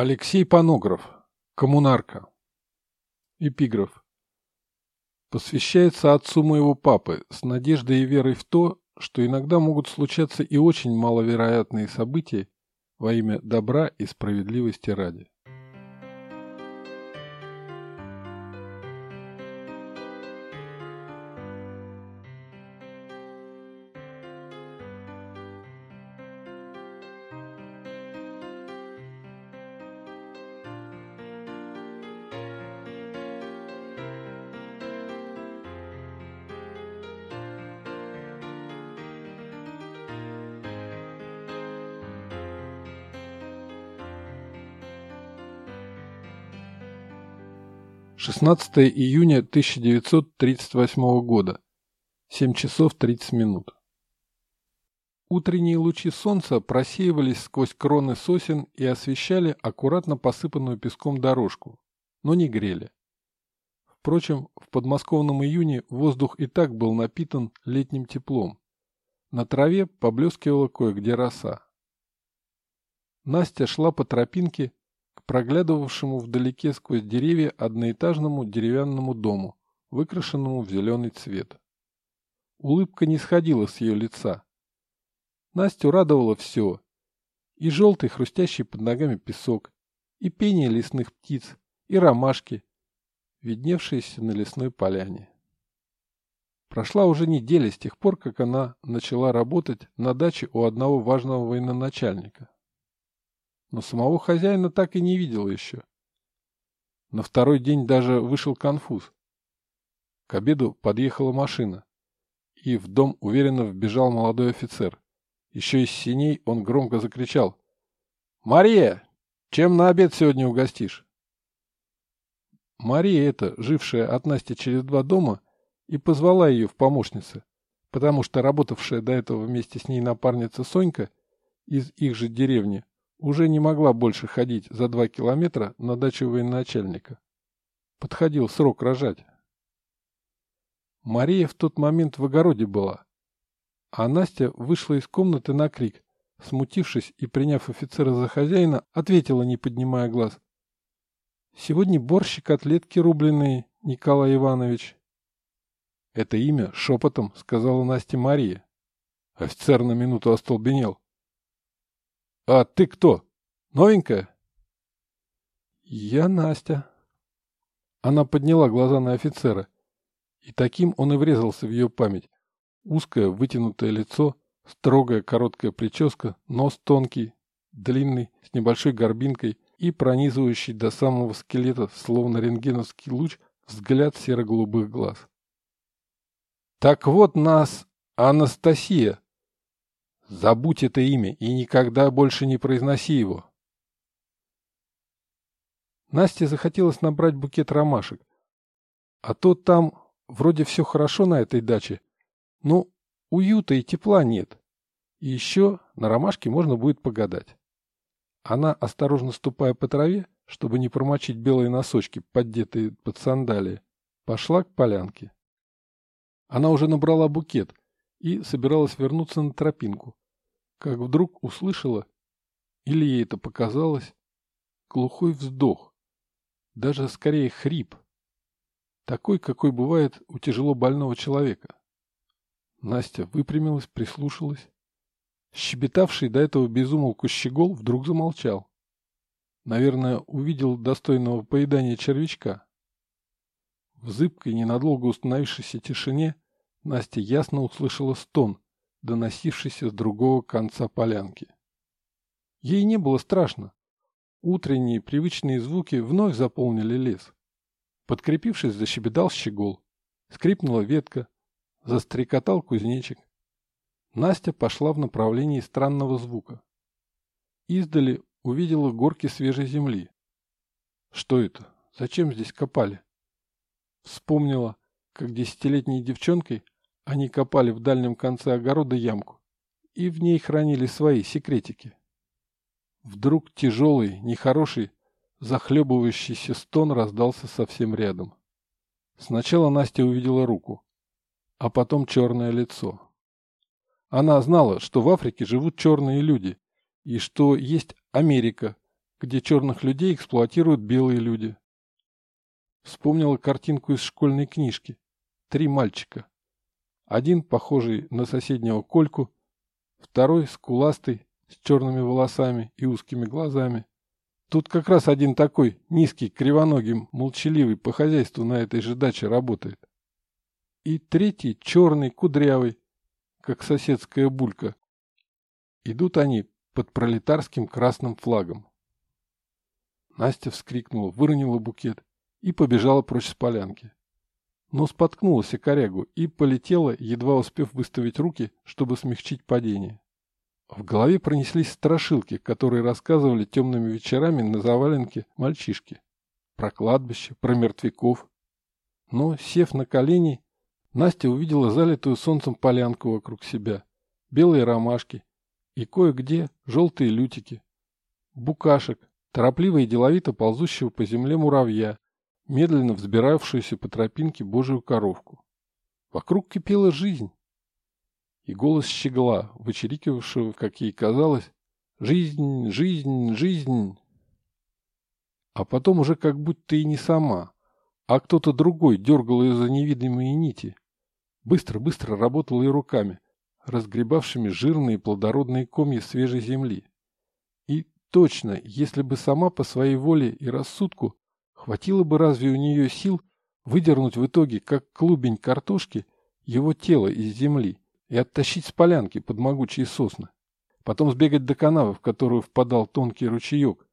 Алексей Панограф. Коммунарка. Эпиграф. Посвящается отцу моего папы с надеждой и верой в то, что иногда могут случаться и очень маловероятные события во имя добра и справедливости ради. 16 июня 1938 года. 7 часов 30 минут. Утренние лучи солнца просеивались сквозь кроны сосен и освещали аккуратно посыпанную песком дорожку, но не грели. Впрочем, в подмосковном июне воздух и так был напитан летним теплом. На траве поблескивала кое-где роса. Настя шла по тропинке, проглядывавшему вдалеке сквозь деревья одноэтажному деревянному дому, выкрашенному в зеленый цвет. Улыбка не сходила с ее лица. Настю радовало все. И желтый, хрустящий под ногами песок, и пение лесных птиц, и ромашки, видневшиеся на лесной поляне. Прошла уже неделя с тех пор, как она начала работать на даче у одного важного военачальника но самого хозяина так и не видела еще. На второй день даже вышел конфуз. К обеду подъехала машина, и в дом уверенно вбежал молодой офицер. Еще из синей он громко закричал. «Мария, чем на обед сегодня угостишь?» Мария эта, жившая от Насти через два дома, и позвала ее в помощницы, потому что работавшая до этого вместе с ней напарница Сонька из их же деревни уже не могла больше ходить за два километра на дачу военачальника. Подходил срок рожать. Мария в тот момент в огороде была, а Настя вышла из комнаты на крик, смутившись и приняв офицера за хозяина, ответила, не поднимая глаз. «Сегодня борщ и котлетки рубленые, Николай Иванович». Это имя шепотом сказала Насте Мария. Офицер на минуту остолбенел. «А ты кто? Новенькая?» «Я Настя». Она подняла глаза на офицера, и таким он и врезался в ее память. Узкое вытянутое лицо, строгая короткая прическа, нос тонкий, длинный, с небольшой горбинкой и пронизывающий до самого скелета, словно рентгеновский луч, взгляд серо-голубых глаз. «Так вот нас Анастасия!» Забудь это имя и никогда больше не произноси его. Насте захотелось набрать букет ромашек. А то там вроде все хорошо на этой даче, но уюта и тепла нет. И еще на ромашке можно будет погадать. Она, осторожно ступая по траве, чтобы не промочить белые носочки, поддетые под сандалии, пошла к полянке. Она уже набрала букет и собиралась вернуться на тропинку, как вдруг услышала, или ей это показалось, глухой вздох, даже скорее хрип, такой, какой бывает у тяжело больного человека. Настя выпрямилась, прислушалась. Щебетавший до этого безумолку щегол вдруг замолчал. Наверное, увидел достойного поедания червячка. В зыбкой, ненадолго установившейся тишине Настя ясно услышала стон, доносившийся с другого конца полянки. Ей не было страшно. Утренние привычные звуки вновь заполнили лес. Подкрепившись, защебетал щегол. Скрипнула ветка. Застрекотал кузнечик. Настя пошла в направлении странного звука. Издали увидела горки свежей земли. Что это? Зачем здесь копали? Вспомнила, как десятилетней девчонкой они копали в дальнем конце огорода ямку, и в ней хранили свои секретики. Вдруг тяжелый, нехороший, захлебывающийся стон раздался совсем рядом. Сначала Настя увидела руку, а потом черное лицо. Она знала, что в Африке живут черные люди, и что есть Америка, где черных людей эксплуатируют белые люди. Вспомнила картинку из школьной книжки. Три мальчика. Один, похожий на соседнего Кольку, второй, скуластый, с черными волосами и узкими глазами. Тут как раз один такой, низкий, кривоногий, молчаливый, по хозяйству на этой же даче работает. И третий, черный, кудрявый, как соседская булька. Идут они под пролетарским красным флагом. Настя вскрикнула, выронила букет и побежала прочь с полянки. Но споткнулась о корягу и полетела, едва успев выставить руки, чтобы смягчить падение. В голове пронеслись страшилки, которые рассказывали темными вечерами на заваленке мальчишки. Про кладбище, про мертвяков. Но, сев на колени, Настя увидела залитую солнцем полянку вокруг себя, белые ромашки и кое-где желтые лютики, букашек, торопливо и деловито ползущего по земле муравья, медленно взбиравшуюся по тропинке божию коровку. Вокруг кипела жизнь. И голос щегла, вычерикивавшего, как ей казалось, «Жизнь, жизнь, жизнь!» А потом уже как будто и не сама, а кто-то другой дергал ее за невидимые нити. Быстро-быстро работал и руками, разгребавшими жирные плодородные комья свежей земли. И точно, если бы сама по своей воле и рассудку Хватило бы разве у нее сил выдернуть в итоге, как клубень картошки, его тело из земли и оттащить с полянки под могучие сосны. Потом сбегать до канавы, в которую впадал тонкий ручеек.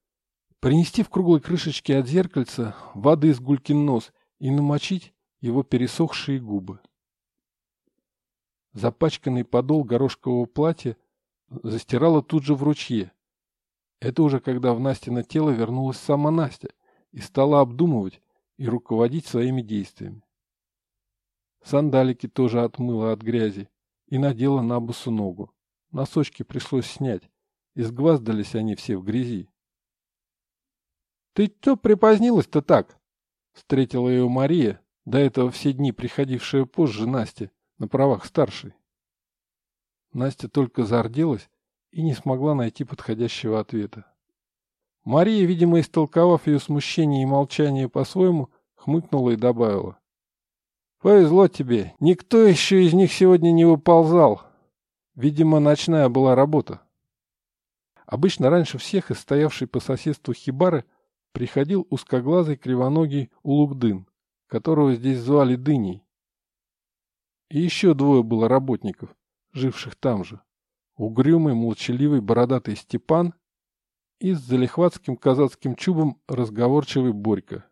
Принести в круглой крышечке от зеркальца воды из гулькин нос и намочить его пересохшие губы. Запачканный подол горошкового платья застирала тут же в ручье. Это уже когда в Настино тело вернулась сама Настя — и стала обдумывать и руководить своими действиями. Сандалики тоже отмыла от грязи и надела на босу ногу. Носочки пришлось снять, и сгваздались они все в грязи. «Ты что припозднилась-то так?» Встретила ее Мария, до этого все дни приходившая позже Насте, на правах старшей. Настя только зарделась и не смогла найти подходящего ответа. Мария, видимо, истолковав ее смущение и молчание по-своему, хмыкнула и добавила. «Повезло тебе. Никто еще из них сегодня не выползал. Видимо, ночная была работа». Обычно раньше всех из стоявшей по соседству хибары приходил узкоглазый кривоногий Улугдын, которого здесь звали Дыней. И еще двое было работников, живших там же. Угрюмый, молчаливый, бородатый Степан и с залихватским казацким чубом разговорчивый Борька.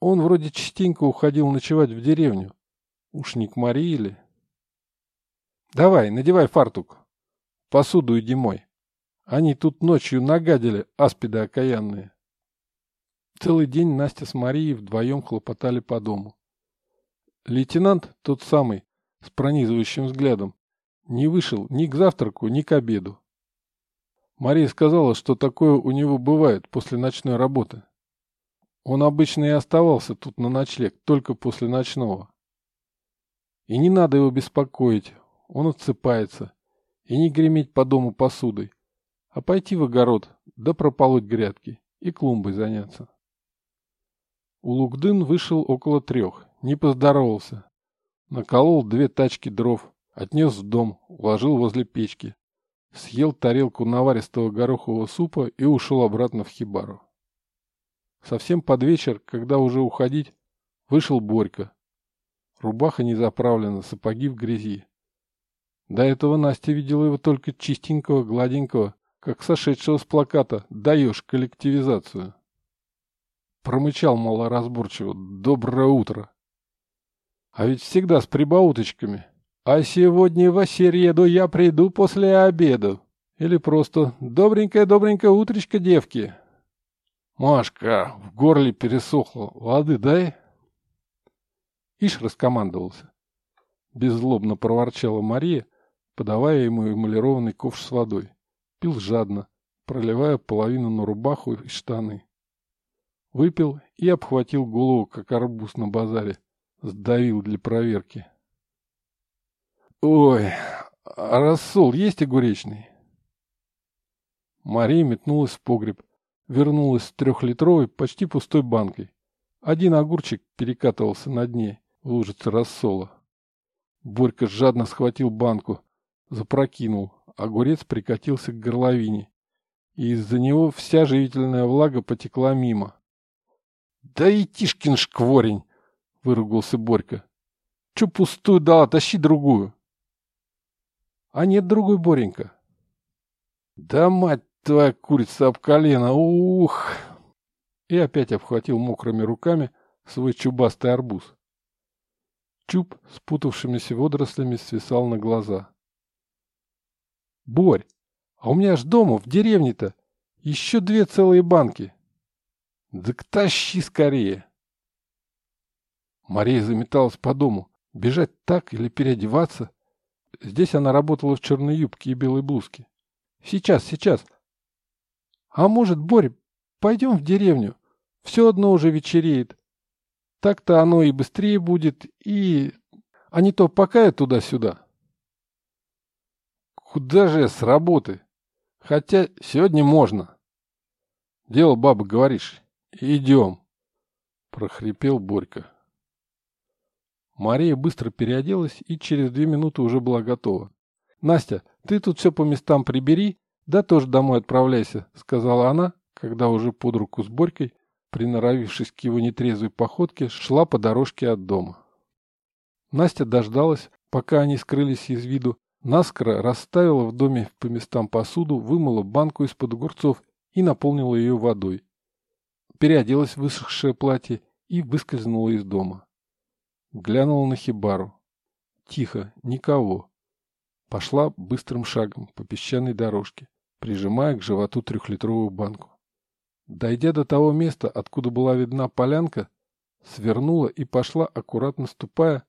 Он вроде частенько уходил ночевать в деревню. Уж не к Марии ли? Давай, надевай фартук. Посуду иди мой. Они тут ночью нагадили, аспиды окаянные. Целый день Настя с Марией вдвоем хлопотали по дому. Лейтенант, тот самый, с пронизывающим взглядом, не вышел ни к завтраку, ни к обеду. Мария сказала, что такое у него бывает после ночной работы. Он обычно и оставался тут на ночлег, только после ночного. И не надо его беспокоить, он отсыпается. И не греметь по дому посудой, а пойти в огород, да прополоть грядки и клумбой заняться. Улугдын вышел около трех, не поздоровался. Наколол две тачки дров, отнес в дом, уложил возле печки съел тарелку наваристого горохового супа и ушел обратно в хибару. Совсем под вечер, когда уже уходить, вышел Борька. Рубаха не заправлена, сапоги в грязи. До этого Настя видела его только чистенького, гладенького, как сошедшего с плаката «Даешь коллективизацию». Промычал малоразборчиво «Доброе утро». А ведь всегда с прибауточками. А сегодня в среду я приду после обеда. Или просто «Добренькое-добренькое утречко, девки». Машка, в горле пересохло. Воды дай. Ишь раскомандовался. Беззлобно проворчала Мария, подавая ему эмалированный ковш с водой. Пил жадно, проливая половину на рубаху и штаны. Выпил и обхватил голову, как арбуз на базаре. Сдавил для проверки. Ой, а рассол есть огуречный? Мария метнулась в погреб, вернулась с трехлитровой, почти пустой банкой. Один огурчик перекатывался на дне в рассола. Борька жадно схватил банку, запрокинул, огурец прикатился к горловине, и из-за него вся живительная влага потекла мимо. — Да и тишкин шкворень! — выругался Борька. — Че пустую дала, тащи другую. — А нет другой, Боренька. — Да мать твоя курица об колено, ух! И опять обхватил мокрыми руками свой чубастый арбуз. Чуб, спутавшимися водорослями, свисал на глаза. — Борь, а у меня ж дома, в деревне-то, еще две целые банки. Да тащи скорее. Мария заметалась по дому. Бежать так или переодеваться? Здесь она работала в черной юбке и белой блузке. Сейчас, сейчас. А может, Борь, пойдем в деревню? Все одно уже вечереет. Так-то оно и быстрее будет, и... А не то пока я туда-сюда. Куда же я с работы? Хотя сегодня можно. Дело баба, говоришь. Идем. Прохрипел Борька. Мария быстро переоделась и через две минуты уже была готова. «Настя, ты тут все по местам прибери, да тоже домой отправляйся», — сказала она, когда уже под руку с Борькой, приноровившись к его нетрезвой походке, шла по дорожке от дома. Настя дождалась, пока они скрылись из виду, Наскоро расставила в доме по местам посуду, вымыла банку из-под огурцов и наполнила ее водой. Переоделась в высохшее платье и выскользнула из дома. Глянула на хибару. Тихо, никого. Пошла быстрым шагом по песчаной дорожке, прижимая к животу трехлитровую банку. Дойдя до того места, откуда была видна полянка, свернула и пошла, аккуратно ступая,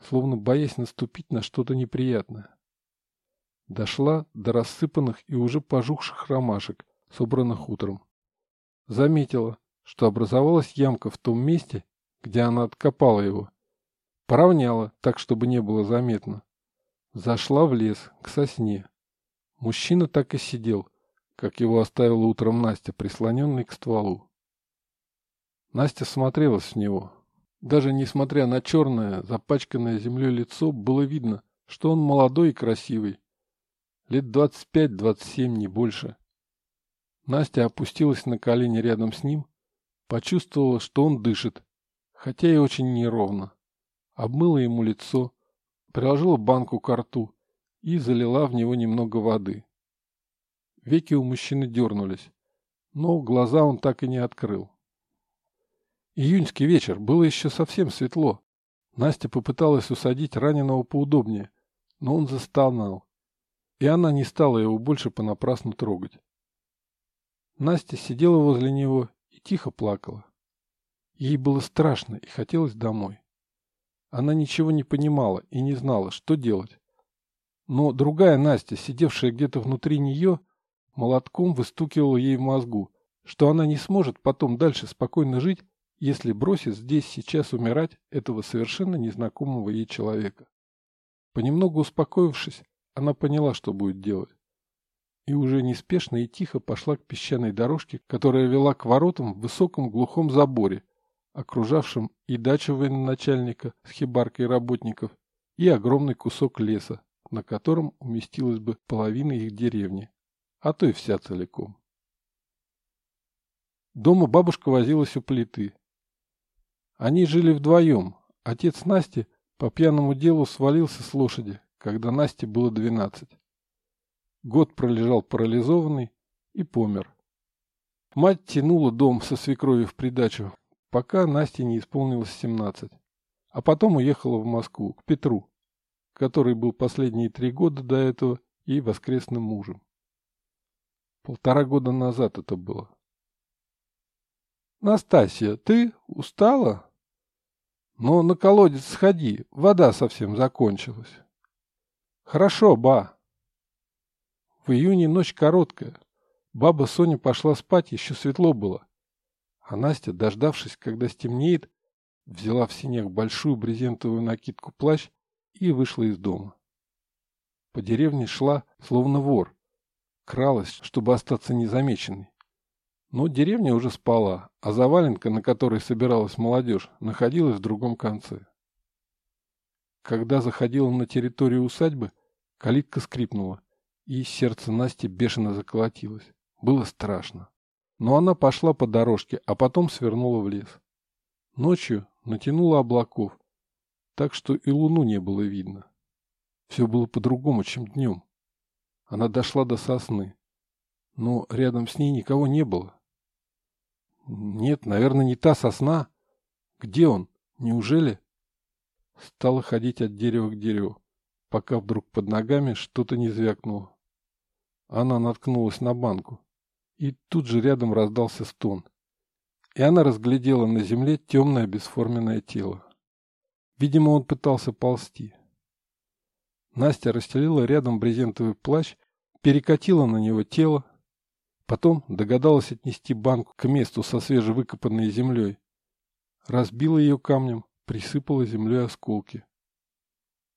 словно боясь наступить на что-то неприятное. Дошла до рассыпанных и уже пожухших ромашек, собранных утром. Заметила, что образовалась ямка в том месте, где она откопала его. Поравняла, так, чтобы не было заметно. Зашла в лес, к сосне. Мужчина так и сидел, как его оставила утром Настя, прислоненный к стволу. Настя смотрелась в него. Даже несмотря на черное, запачканное землей лицо, было видно, что он молодой и красивый, Лет двадцать пять-двадцать семь, не больше. Настя опустилась на колени рядом с ним, почувствовала, что он дышит, хотя и очень неровно. Обмыла ему лицо, приложила банку к рту и залила в него немного воды. Веки у мужчины дернулись, но глаза он так и не открыл. Июньский вечер, было еще совсем светло. Настя попыталась усадить раненого поудобнее, но он застонал и она не стала его больше понапрасну трогать. Настя сидела возле него и тихо плакала. Ей было страшно и хотелось домой. Она ничего не понимала и не знала, что делать. Но другая Настя, сидевшая где-то внутри нее, молотком выстукивала ей в мозгу, что она не сможет потом дальше спокойно жить, если бросит здесь сейчас умирать этого совершенно незнакомого ей человека. Понемногу успокоившись, она поняла, что будет делать. И уже неспешно и тихо пошла к песчаной дорожке, которая вела к воротам в высоком глухом заборе, окружавшем и дачу военачальника с хибаркой работников, и огромный кусок леса, на котором уместилась бы половина их деревни, а то и вся целиком. Дома бабушка возилась у плиты. Они жили вдвоем. Отец Насти по пьяному делу свалился с лошади, когда Насте было двенадцать. Год пролежал парализованный и помер. Мать тянула дом со свекровью в придачу, пока Насте не исполнилось семнадцать, а потом уехала в Москву, к Петру, который был последние три года до этого ей воскресным мужем. Полтора года назад это было. «Настасья, ты устала?» «Но на колодец сходи, вода совсем закончилась». Хорошо, ба. В июне ночь короткая. Баба Соня пошла спать, еще светло было. А Настя, дождавшись, когда стемнеет, взяла в синях большую брезентовую накидку плащ и вышла из дома. По деревне шла, словно вор. Кралась, чтобы остаться незамеченной. Но деревня уже спала, а заваленка, на которой собиралась молодежь, находилась в другом конце. Когда заходила на территорию усадьбы, калитка скрипнула, и сердце Насти бешено заколотилось. Было страшно. Но она пошла по дорожке, а потом свернула в лес. Ночью натянуло облаков, так что и луну не было видно. Все было по-другому, чем днем. Она дошла до сосны, но рядом с ней никого не было. Нет, наверное, не та сосна. Где он? Неужели? Стала ходить от дерева к дереву, пока вдруг под ногами что-то не звякнуло. Она наткнулась на банку, и тут же рядом раздался стон. И она разглядела на земле темное бесформенное тело. Видимо, он пытался ползти. Настя расстелила рядом брезентовый плащ, перекатила на него тело, Потом догадалась отнести банку к месту со свежевыкопанной землей. Разбила ее камнем, присыпала землей осколки.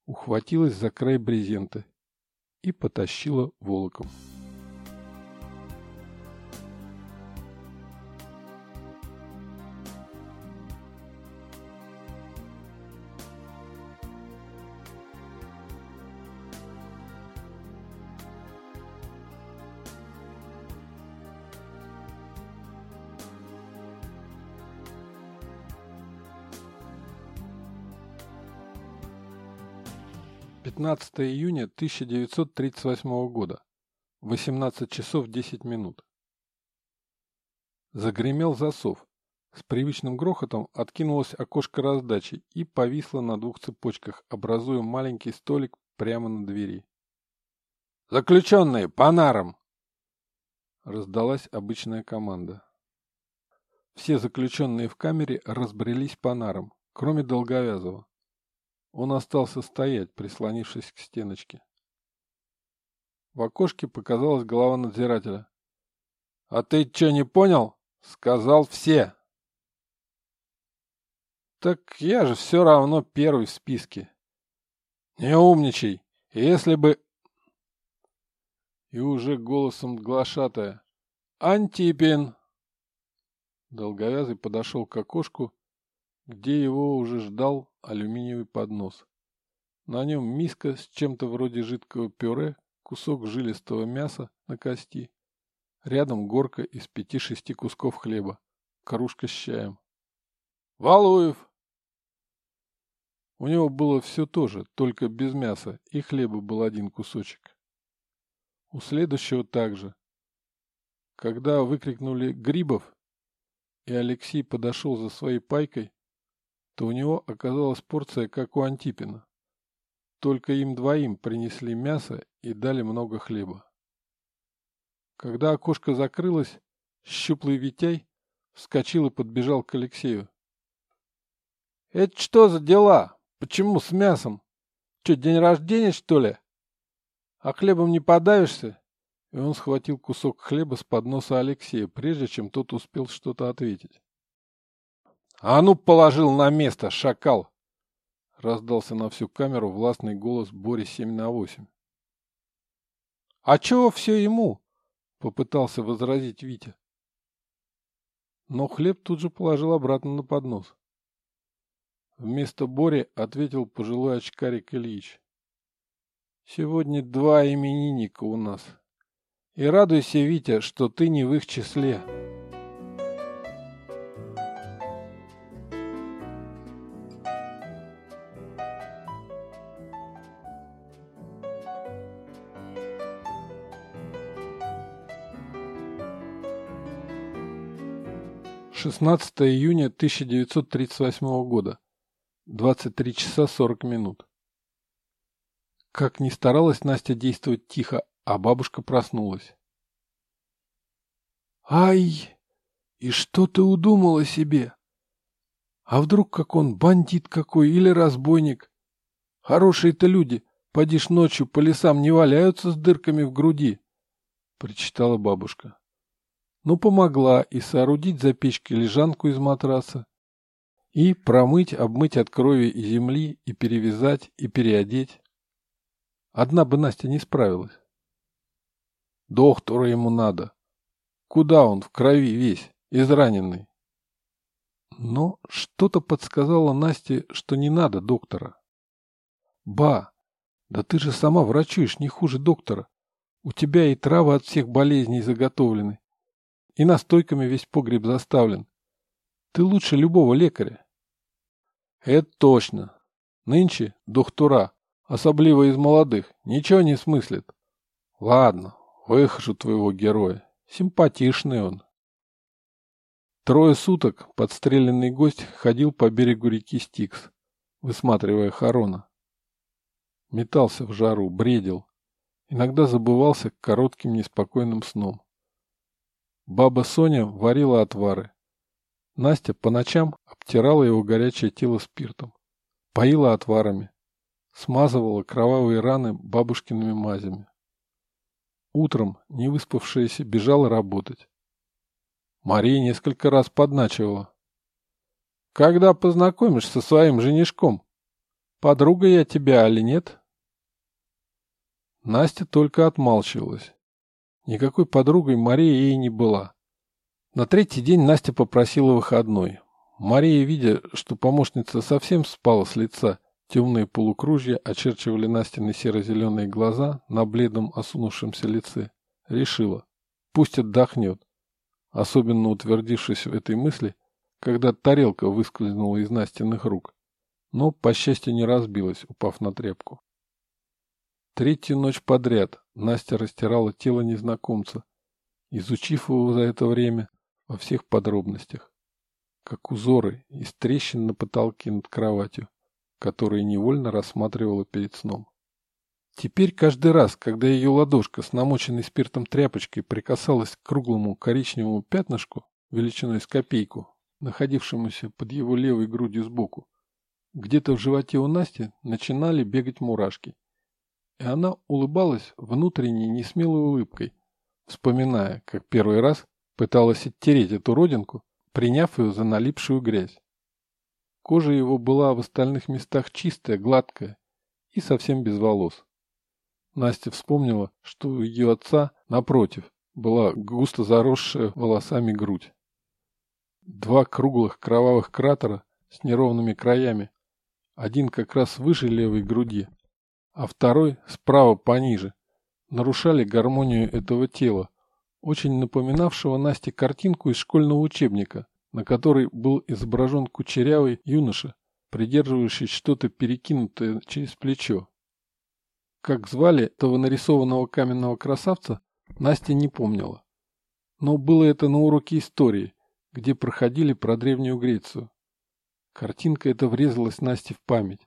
Ухватилась за край брезента и потащила волоком. 15 июня 1938 года. 18 часов 10 минут. Загремел засов. С привычным грохотом откинулось окошко раздачи и повисло на двух цепочках, образуя маленький столик прямо на двери. «Заключенные, по нарам!» Раздалась обычная команда. Все заключенные в камере разбрелись по нарам, кроме Долговязова. Он остался стоять, прислонившись к стеночке. В окошке показалась голова надзирателя. — А ты что, не понял? — сказал все. — Так я же все равно первый в списке. — Не умничай. Если бы... И уже голосом глашатая. — Антипин! Долговязый подошел к окошку, где его уже ждал алюминиевый поднос. На нем миска с чем-то вроде жидкого пюре, кусок жилистого мяса на кости. Рядом горка из пяти-шести кусков хлеба, кружка с чаем. «Валуев!» У него было все то же, только без мяса, и хлеба был один кусочек. У следующего также. Когда выкрикнули «Грибов!» и Алексей подошел за своей пайкой, то у него оказалась порция, как у Антипина. Только им двоим принесли мясо и дали много хлеба. Когда окошко закрылось, щуплый Витяй вскочил и подбежал к Алексею. — Это что за дела? Почему с мясом? Что, день рождения, что ли? А хлебом не подавишься? И он схватил кусок хлеба с подноса Алексея, прежде чем тот успел что-то ответить. «А ну, положил на место, шакал!» Раздался на всю камеру властный голос Бори 7 на 8. «А чего все ему?» — попытался возразить Витя. Но хлеб тут же положил обратно на поднос. Вместо Бори ответил пожилой очкарик Ильич. «Сегодня два именинника у нас. И радуйся, Витя, что ты не в их числе». 16 июня 1938 года. 23 часа 40 минут. Как ни старалась Настя действовать тихо, а бабушка проснулась. «Ай! И что ты удумала себе? А вдруг как он, бандит какой или разбойник? Хорошие-то люди, поди ночью по лесам не валяются с дырками в груди!» — причитала бабушка но помогла и соорудить за печкой лежанку из матраса, и промыть, обмыть от крови и земли, и перевязать, и переодеть. Одна бы Настя не справилась. Доктора ему надо. Куда он в крови весь, израненный? Но что-то подсказало Насте, что не надо доктора. Ба, да ты же сама врачуешь не хуже доктора. У тебя и травы от всех болезней заготовлены, и настойками весь погреб заставлен. Ты лучше любого лекаря. Это точно. Нынче доктора, особливо из молодых, ничего не смыслят. Ладно, выхожу твоего героя. Симпатичный он. Трое суток подстреленный гость ходил по берегу реки Стикс, высматривая Харона. Метался в жару, бредил. Иногда забывался коротким неспокойным сном. Баба Соня варила отвары. Настя по ночам обтирала его горячее тело спиртом, поила отварами, смазывала кровавые раны бабушкиными мазями. Утром, не выспавшаяся, бежала работать. Мария несколько раз подначивала. «Когда познакомишься со своим женишком? Подруга я тебя, или нет?» Настя только отмалчивалась. Никакой подругой Мария ей не была. На третий день Настя попросила выходной. Мария, видя, что помощница совсем спала с лица, темные полукружья очерчивали Настины серо-зеленые глаза на бледном осунувшемся лице, решила, пусть отдохнет, особенно утвердившись в этой мысли, когда тарелка выскользнула из Настиных рук, но, по счастью, не разбилась, упав на тряпку. Третью ночь подряд Настя растирала тело незнакомца, изучив его за это время во всех подробностях, как узоры из трещин на потолке над кроватью, которые невольно рассматривала перед сном. Теперь каждый раз, когда ее ладошка с намоченной спиртом тряпочкой прикасалась к круглому коричневому пятнышку величиной с копейку, находившемуся под его левой грудью сбоку, где-то в животе у Насти начинали бегать мурашки – и она улыбалась внутренней несмелой улыбкой, вспоминая, как первый раз пыталась оттереть эту родинку, приняв ее за налипшую грязь. Кожа его была в остальных местах чистая, гладкая и совсем без волос. Настя вспомнила, что у ее отца, напротив, была густо заросшая волосами грудь. Два круглых кровавых кратера с неровными краями, один как раз выше левой груди, а второй справа пониже, нарушали гармонию этого тела, очень напоминавшего Насте картинку из школьного учебника, на которой был изображен кучерявый юноша, придерживающий что-то перекинутое через плечо. Как звали этого нарисованного каменного красавца, Настя не помнила. Но было это на уроке истории, где проходили про Древнюю Грецию. Картинка эта врезалась Насте в память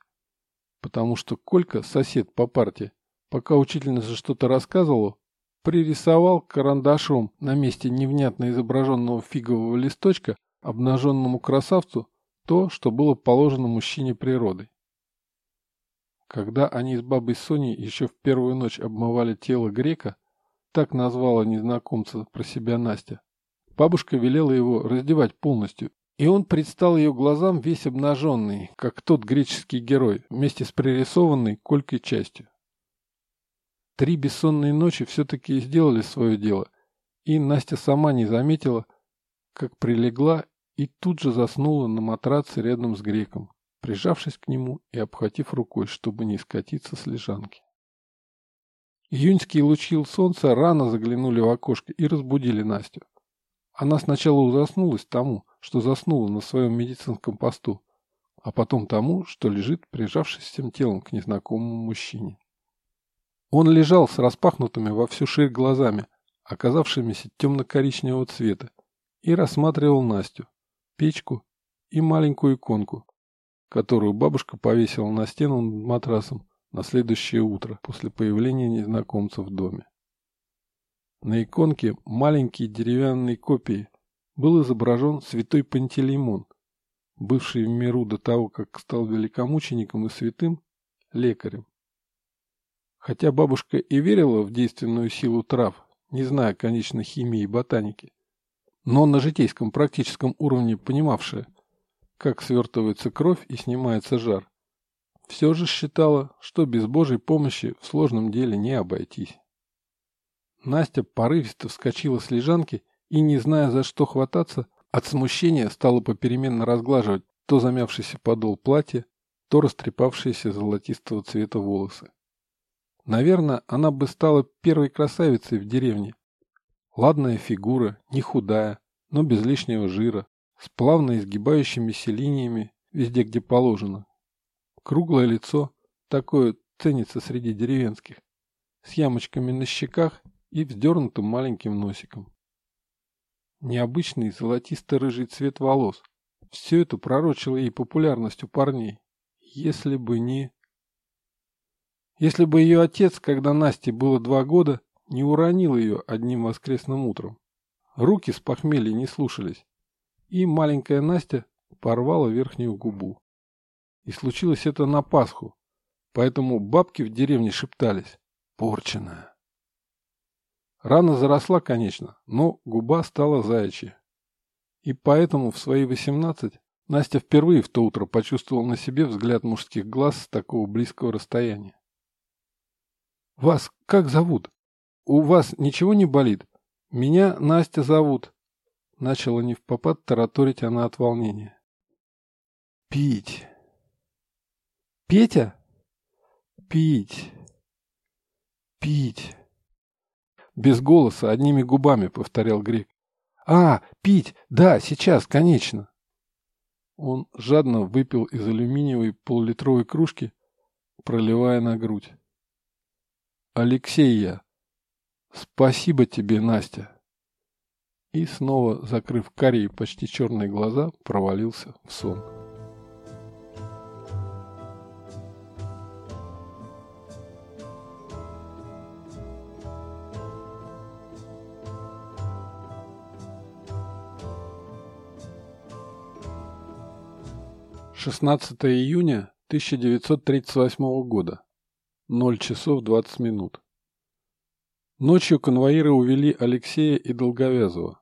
потому что Колька, сосед по парте, пока учительница что-то рассказывала, пририсовал карандашом на месте невнятно изображенного фигового листочка обнаженному красавцу то, что было положено мужчине природой. Когда они с бабой Соней еще в первую ночь обмывали тело грека, так назвала незнакомца про себя Настя, бабушка велела его раздевать полностью и он предстал ее глазам весь обнаженный, как тот греческий герой, вместе с пририсованной колькой частью. Три бессонные ночи все-таки сделали свое дело, и Настя сама не заметила, как прилегла и тут же заснула на матраце рядом с греком, прижавшись к нему и обхватив рукой, чтобы не скатиться с лежанки. Июньские лучи солнца рано заглянули в окошко и разбудили Настю. Она сначала ужаснулась тому, что заснула на своем медицинском посту, а потом тому, что лежит, прижавшись всем телом к незнакомому мужчине. Он лежал с распахнутыми во всю ширь глазами, оказавшимися темно-коричневого цвета, и рассматривал Настю, печку и маленькую иконку, которую бабушка повесила на стену над матрасом на следующее утро после появления незнакомца в доме. На иконке маленькие деревянные копии был изображен святой Пантелеймон, бывший в миру до того, как стал великомучеником и святым, лекарем. Хотя бабушка и верила в действенную силу трав, не зная, конечно, химии и ботаники, но на житейском практическом уровне понимавшая, как свертывается кровь и снимается жар, все же считала, что без Божьей помощи в сложном деле не обойтись. Настя порывисто вскочила с лежанки и, не зная за что хвататься, от смущения стала попеременно разглаживать то замявшийся подол платья, то растрепавшиеся золотистого цвета волосы. Наверное, она бы стала первой красавицей в деревне. Ладная фигура, не худая, но без лишнего жира, с плавно изгибающимися линиями везде, где положено. Круглое лицо, такое ценится среди деревенских, с ямочками на щеках и вздернутым маленьким носиком. Необычный золотисто-рыжий цвет волос. Все это пророчило ей популярность у парней. Если бы не... Если бы ее отец, когда Насте было два года, не уронил ее одним воскресным утром. Руки с похмелья не слушались, и маленькая Настя порвала верхнюю губу. И случилось это на Пасху, поэтому бабки в деревне шептались «порченая». Рана заросла, конечно, но губа стала заячья. И поэтому в свои восемнадцать Настя впервые в то утро почувствовала на себе взгляд мужских глаз с такого близкого расстояния. «Вас как зовут? У вас ничего не болит? Меня Настя зовут». Начала не в попад тараторить она от волнения. «Пить». «Петя?» «Пить». «Пить». Без голоса, одними губами, повторял Грек. А, пить, да, сейчас, конечно. Он жадно выпил из алюминиевой полулитровой кружки, проливая на грудь. Алексей я. Спасибо тебе, Настя. И снова, закрыв карие почти черные глаза, провалился в сон. 16 июня 1938 года. 0 часов 20 минут. Ночью конвоиры увели Алексея и Долговязова.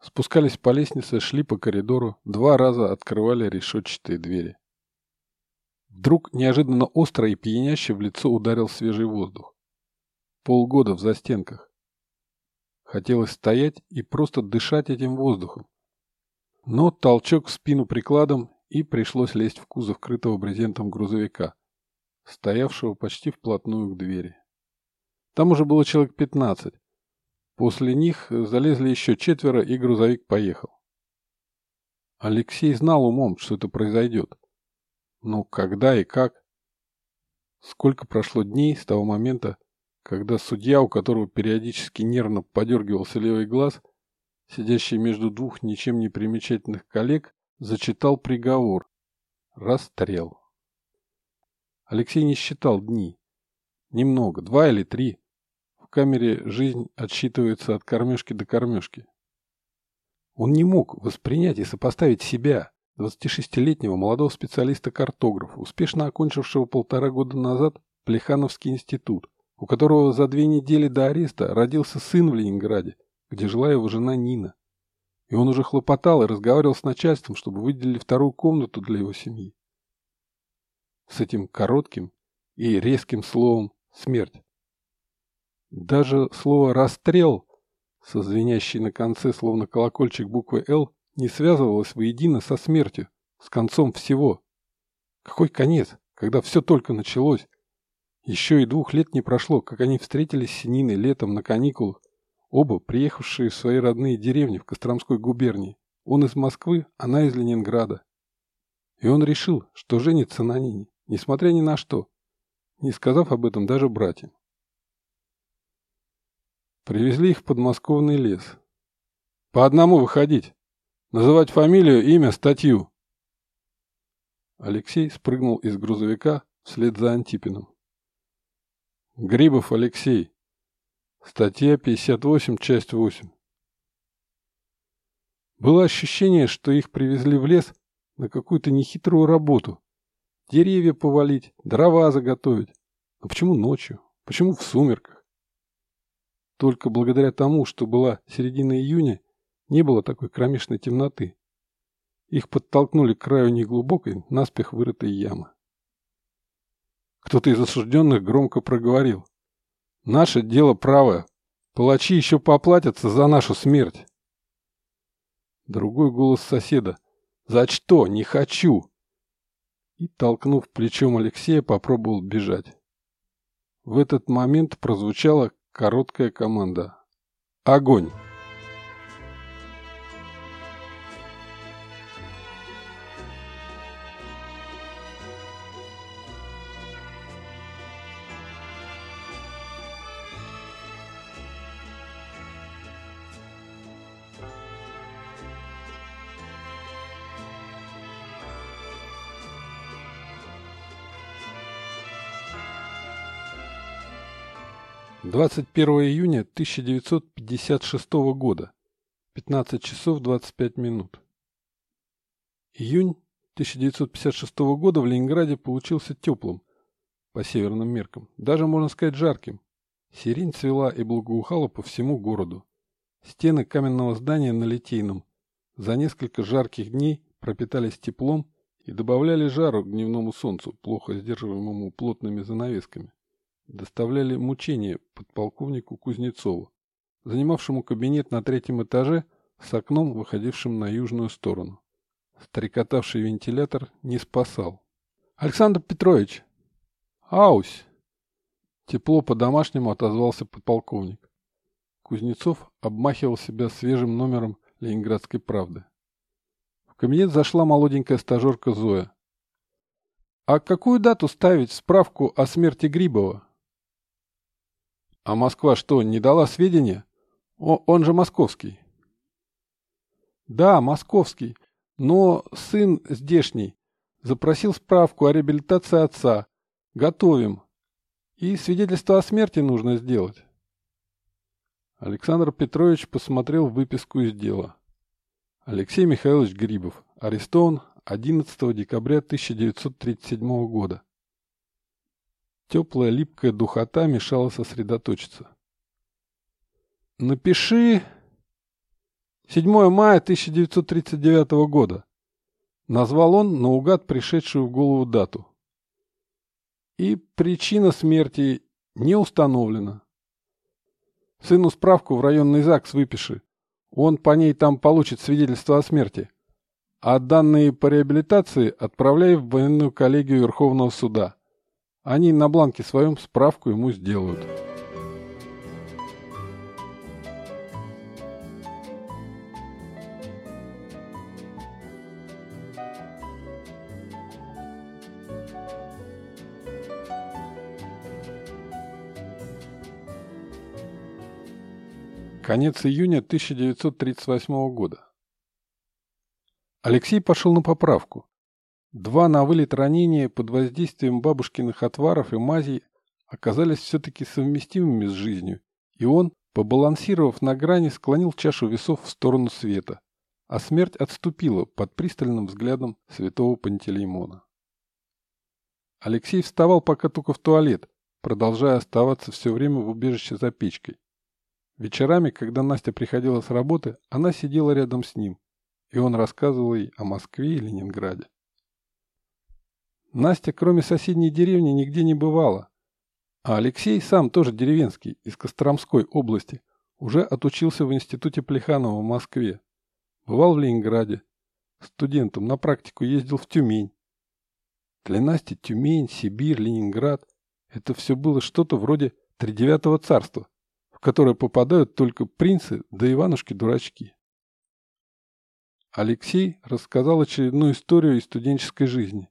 Спускались по лестнице, шли по коридору, два раза открывали решетчатые двери. Вдруг неожиданно остро и пьяняще в лицо ударил свежий воздух. Полгода в застенках. Хотелось стоять и просто дышать этим воздухом. Но толчок в спину прикладом, и пришлось лезть в кузов крытого брезентом грузовика, стоявшего почти вплотную к двери. Там уже было человек пятнадцать. После них залезли еще четверо, и грузовик поехал. Алексей знал умом, что это произойдет. Но когда и как? Сколько прошло дней с того момента, когда судья, у которого периодически нервно подергивался левый глаз, сидящий между двух ничем не примечательных коллег, зачитал приговор. Расстрел. Алексей не считал дни. Немного, два или три. В камере жизнь отсчитывается от кормежки до кормежки. Он не мог воспринять и сопоставить себя, 26-летнего молодого специалиста-картографа, успешно окончившего полтора года назад Плехановский институт, у которого за две недели до ареста родился сын в Ленинграде, где жила его жена Нина. И он уже хлопотал и разговаривал с начальством, чтобы выделили вторую комнату для его семьи. С этим коротким и резким словом «смерть». Даже слово «расстрел», со звенящей на конце, словно колокольчик буквы «Л», не связывалось воедино со смертью, с концом всего. Какой конец, когда все только началось? Еще и двух лет не прошло, как они встретились с Ниной летом на каникулах, Оба приехавшие в свои родные деревни в Костромской губернии. Он из Москвы, она из Ленинграда. И он решил, что женится на Нине, несмотря ни на что, не сказав об этом даже братьям. Привезли их в подмосковный лес. По одному выходить. Называть фамилию, имя, статью. Алексей спрыгнул из грузовика вслед за Антипиным. Грибов Алексей, Статья 58, часть 8. Было ощущение, что их привезли в лес на какую-то нехитрую работу. Деревья повалить, дрова заготовить. Но почему ночью? Почему в сумерках? Только благодаря тому, что была середина июня, не было такой кромешной темноты. Их подтолкнули к краю неглубокой, наспех вырытой ямы. Кто-то из осужденных громко проговорил – Наше дело правое. Палачи еще поплатятся за нашу смерть. Другой голос соседа. «За что? Не хочу!» И, толкнув плечом Алексея, попробовал бежать. В этот момент прозвучала короткая команда. «Огонь!» 21 июня 1956 года. 15 часов 25 минут. Июнь 1956 года в Ленинграде получился теплым, по северным меркам, даже, можно сказать, жарким. Сирень цвела и благоухала по всему городу. Стены каменного здания на Литейном за несколько жарких дней пропитались теплом и добавляли жару к дневному солнцу, плохо сдерживаемому плотными занавесками доставляли мучения подполковнику Кузнецову, занимавшему кабинет на третьем этаже с окном, выходившим на южную сторону. Стрекотавший вентилятор не спасал. «Александр Петрович!» «Аусь!» Тепло по-домашнему отозвался подполковник. Кузнецов обмахивал себя свежим номером Ленинградской правды. В кабинет зашла молоденькая стажерка Зоя. «А какую дату ставить справку о смерти Грибова?» А Москва что, не дала сведения? О, он же московский. Да, московский, но сын здешний. Запросил справку о реабилитации отца. Готовим. И свидетельство о смерти нужно сделать. Александр Петрович посмотрел выписку из дела. Алексей Михайлович Грибов. Арестован 11 декабря 1937 года. Теплая липкая духота мешала сосредоточиться. «Напиши 7 мая 1939 года», — назвал он наугад пришедшую в голову дату. «И причина смерти не установлена. Сыну справку в районный ЗАГС выпиши. Он по ней там получит свидетельство о смерти. А данные по реабилитации отправляй в военную коллегию Верховного суда. Они на бланке своем справку ему сделают. Конец июня 1938 года. Алексей пошел на поправку. Два на вылет ранения под воздействием бабушкиных отваров и мазей оказались все-таки совместимыми с жизнью, и он, побалансировав на грани, склонил чашу весов в сторону света, а смерть отступила под пристальным взглядом святого Пантелеймона. Алексей вставал пока только в туалет, продолжая оставаться все время в убежище за печкой. Вечерами, когда Настя приходила с работы, она сидела рядом с ним, и он рассказывал ей о Москве и Ленинграде. Настя, кроме соседней деревни, нигде не бывала. А Алексей, сам тоже деревенский, из Костромской области, уже отучился в институте Плеханова в Москве. Бывал в Ленинграде. Студентом на практику ездил в Тюмень. Для Насти Тюмень, Сибирь, Ленинград – это все было что-то вроде тридевятого царства, в которое попадают только принцы да Иванушки-дурачки. Алексей рассказал очередную историю из студенческой жизни.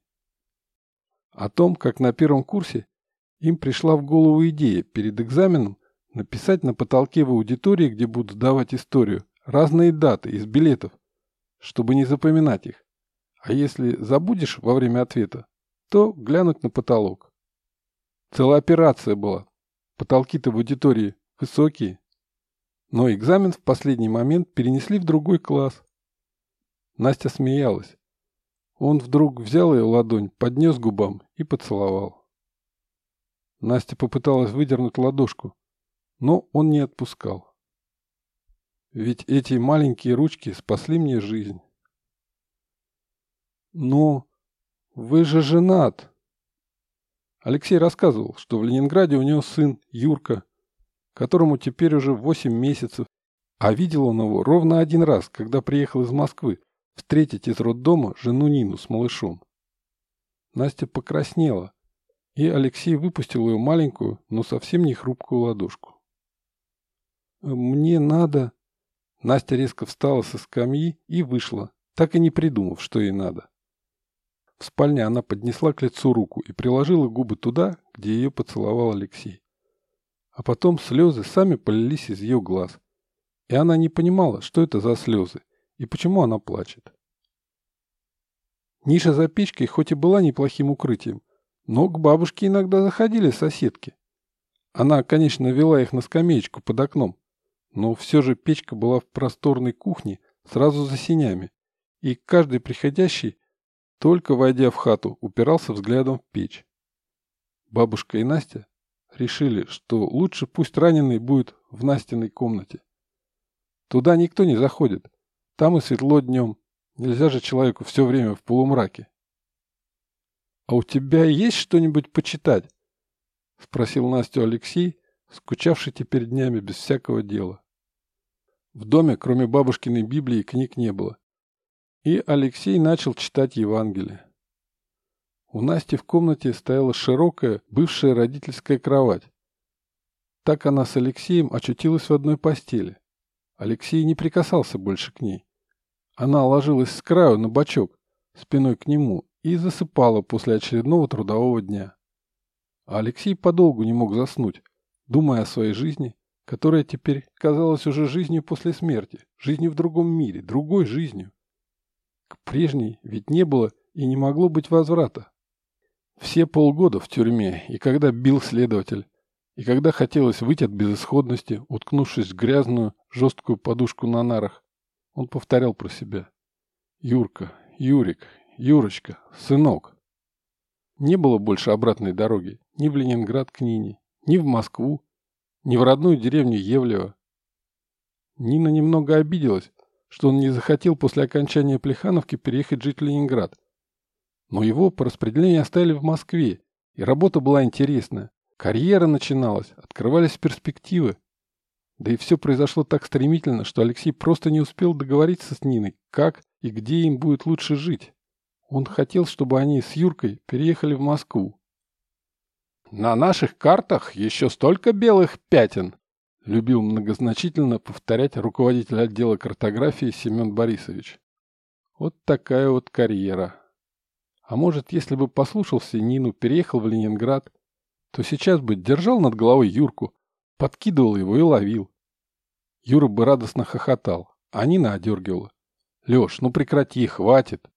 О том, как на первом курсе им пришла в голову идея перед экзаменом написать на потолке в аудитории, где будут сдавать историю, разные даты из билетов, чтобы не запоминать их. А если забудешь во время ответа, то глянуть на потолок. Целая операция была. Потолки-то в аудитории высокие. Но экзамен в последний момент перенесли в другой класс. Настя смеялась. Он вдруг взял ее ладонь, поднес губам и поцеловал. Настя попыталась выдернуть ладошку, но он не отпускал. Ведь эти маленькие ручки спасли мне жизнь. Но вы же женат. Алексей рассказывал, что в Ленинграде у него сын Юрка, которому теперь уже восемь месяцев, А видел он его ровно один раз, когда приехал из Москвы встретить из роддома жену Нину с малышом. Настя покраснела, и Алексей выпустил ее маленькую, но совсем не хрупкую ладошку. «Мне надо...» Настя резко встала со скамьи и вышла, так и не придумав, что ей надо. В спальне она поднесла к лицу руку и приложила губы туда, где ее поцеловал Алексей. А потом слезы сами полились из ее глаз. И она не понимала, что это за слезы и почему она плачет. Ниша за печкой хоть и была неплохим укрытием, но к бабушке иногда заходили соседки. Она, конечно, вела их на скамеечку под окном, но все же печка была в просторной кухне сразу за сенями, и каждый приходящий, только войдя в хату, упирался взглядом в печь. Бабушка и Настя решили, что лучше пусть раненый будет в Настиной комнате. Туда никто не заходит, там и светло днем, Нельзя же человеку все время в полумраке. — А у тебя есть что-нибудь почитать? — спросил Настю Алексей, скучавший теперь днями без всякого дела. В доме, кроме бабушкиной Библии, книг не было. И Алексей начал читать Евангелие. У Насти в комнате стояла широкая, бывшая родительская кровать. Так она с Алексеем очутилась в одной постели. Алексей не прикасался больше к ней. Она ложилась с краю на бочок, спиной к нему, и засыпала после очередного трудового дня. А Алексей подолгу не мог заснуть, думая о своей жизни, которая теперь казалась уже жизнью после смерти, жизнью в другом мире, другой жизнью. К прежней ведь не было и не могло быть возврата. Все полгода в тюрьме, и когда бил следователь, и когда хотелось выйти от безысходности, уткнувшись в грязную, жесткую подушку на нарах, он повторял про себя. «Юрка, Юрик, Юрочка, сынок». Не было больше обратной дороги ни в Ленинград к Нине, ни в Москву, ни в родную деревню Евлево. Нина немного обиделась, что он не захотел после окончания Плехановки переехать жить в Ленинград. Но его по распределению оставили в Москве, и работа была интересная. Карьера начиналась, открывались перспективы. Да и все произошло так стремительно, что Алексей просто не успел договориться с Ниной, как и где им будет лучше жить. Он хотел, чтобы они с Юркой переехали в Москву. «На наших картах еще столько белых пятен!» любил многозначительно повторять руководитель отдела картографии Семен Борисович. Вот такая вот карьера. А может, если бы послушался Нину, переехал в Ленинград, то сейчас бы держал над головой Юрку, Подкидывал его и ловил. Юра бы радостно хохотал, а Нина одергивала. «Леш, ну прекрати, хватит!»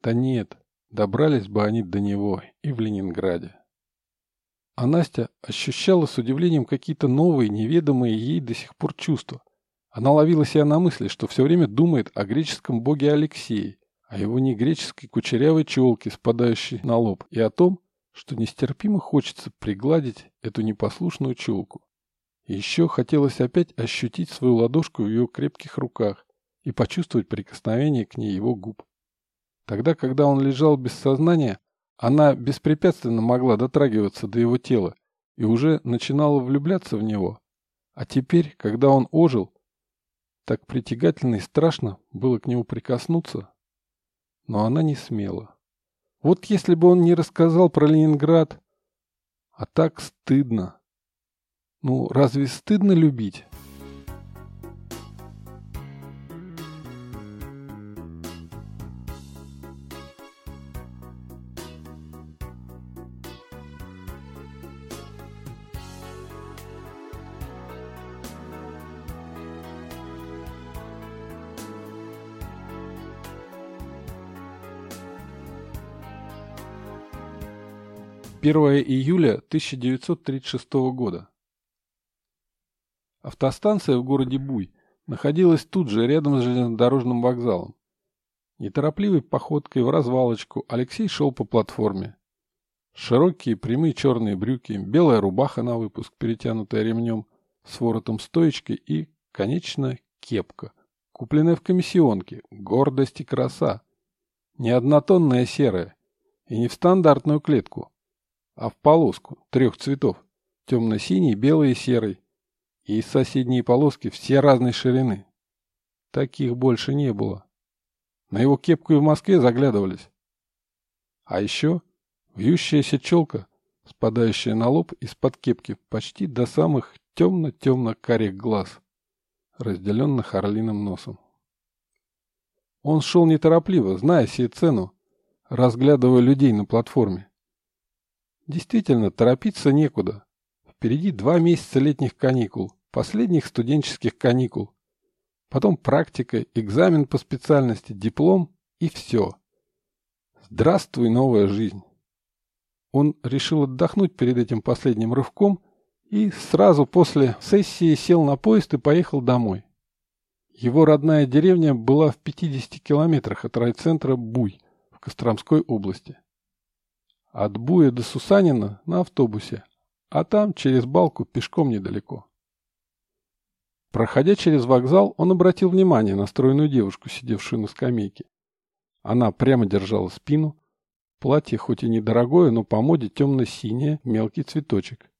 Да нет, добрались бы они до него и в Ленинграде. А Настя ощущала с удивлением какие-то новые, неведомые ей до сих пор чувства. Она ловила себя на мысли, что все время думает о греческом боге Алексее, о его негреческой кучерявой челке, спадающей на лоб, и о том, что нестерпимо хочется пригладить эту непослушную челку. Еще хотелось опять ощутить свою ладошку в ее крепких руках и почувствовать прикосновение к ней его губ. Тогда, когда он лежал без сознания, она беспрепятственно могла дотрагиваться до его тела и уже начинала влюбляться в него. А теперь, когда он ожил, так притягательно и страшно было к нему прикоснуться, но она не смела. Вот если бы он не рассказал про Ленинград, а так стыдно. Ну, разве стыдно любить? 1 июля 1936 года. Автостанция в городе Буй находилась тут же, рядом с железнодорожным вокзалом. Неторопливой походкой в развалочку Алексей шел по платформе. Широкие прямые черные брюки, белая рубаха на выпуск, перетянутая ремнем с воротом стоечки и, конечно, кепка, купленная в комиссионке, гордость и краса. Не однотонная серая и не в стандартную клетку, а в полоску трех цветов – темно-синий, белый и серый. и из соседней полоски все разной ширины. Таких больше не было. На его кепку и в Москве заглядывались. А еще вьющаяся челка, спадающая на лоб из-под кепки почти до самых темно-темно-карих глаз, разделенных орлиным носом. Он шел неторопливо, зная себе цену, разглядывая людей на платформе. Действительно, торопиться некуда. Впереди два месяца летних каникул, последних студенческих каникул. Потом практика, экзамен по специальности, диплом и все. Здравствуй, новая жизнь. Он решил отдохнуть перед этим последним рывком и сразу после сессии сел на поезд и поехал домой. Его родная деревня была в 50 километрах от райцентра Буй в Костромской области. От Буя до Сусанина на автобусе, а там через балку пешком недалеко. Проходя через вокзал, он обратил внимание на стройную девушку, сидевшую на скамейке. Она прямо держала спину. Платье хоть и недорогое, но по моде темно-синее, мелкий цветочек.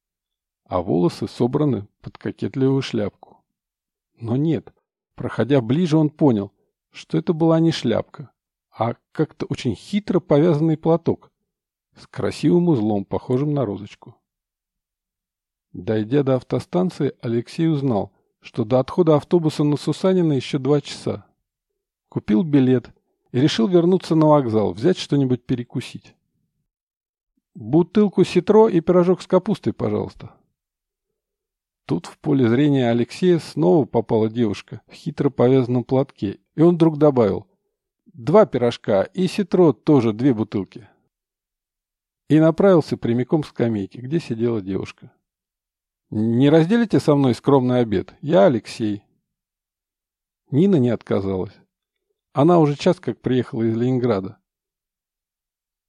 А волосы собраны под кокетливую шляпку. Но нет, Проходя ближе, он понял, что это была не шляпка, а как-то очень хитро повязанный платок с красивым узлом, похожим на розочку. Дойдя до автостанции, Алексей узнал, что до отхода автобуса на Сусанина еще два часа. Купил билет и решил вернуться на вокзал, взять что-нибудь перекусить. «Бутылку ситро и пирожок с капустой, пожалуйста», Тут в поле зрения Алексея снова попала девушка в хитро повязанном платке, и он вдруг добавил «Два пирожка и ситро тоже две бутылки». И направился прямиком к скамейке, где сидела девушка. «Не разделите со мной скромный обед? Я Алексей». Нина не отказалась. Она уже час как приехала из Ленинграда.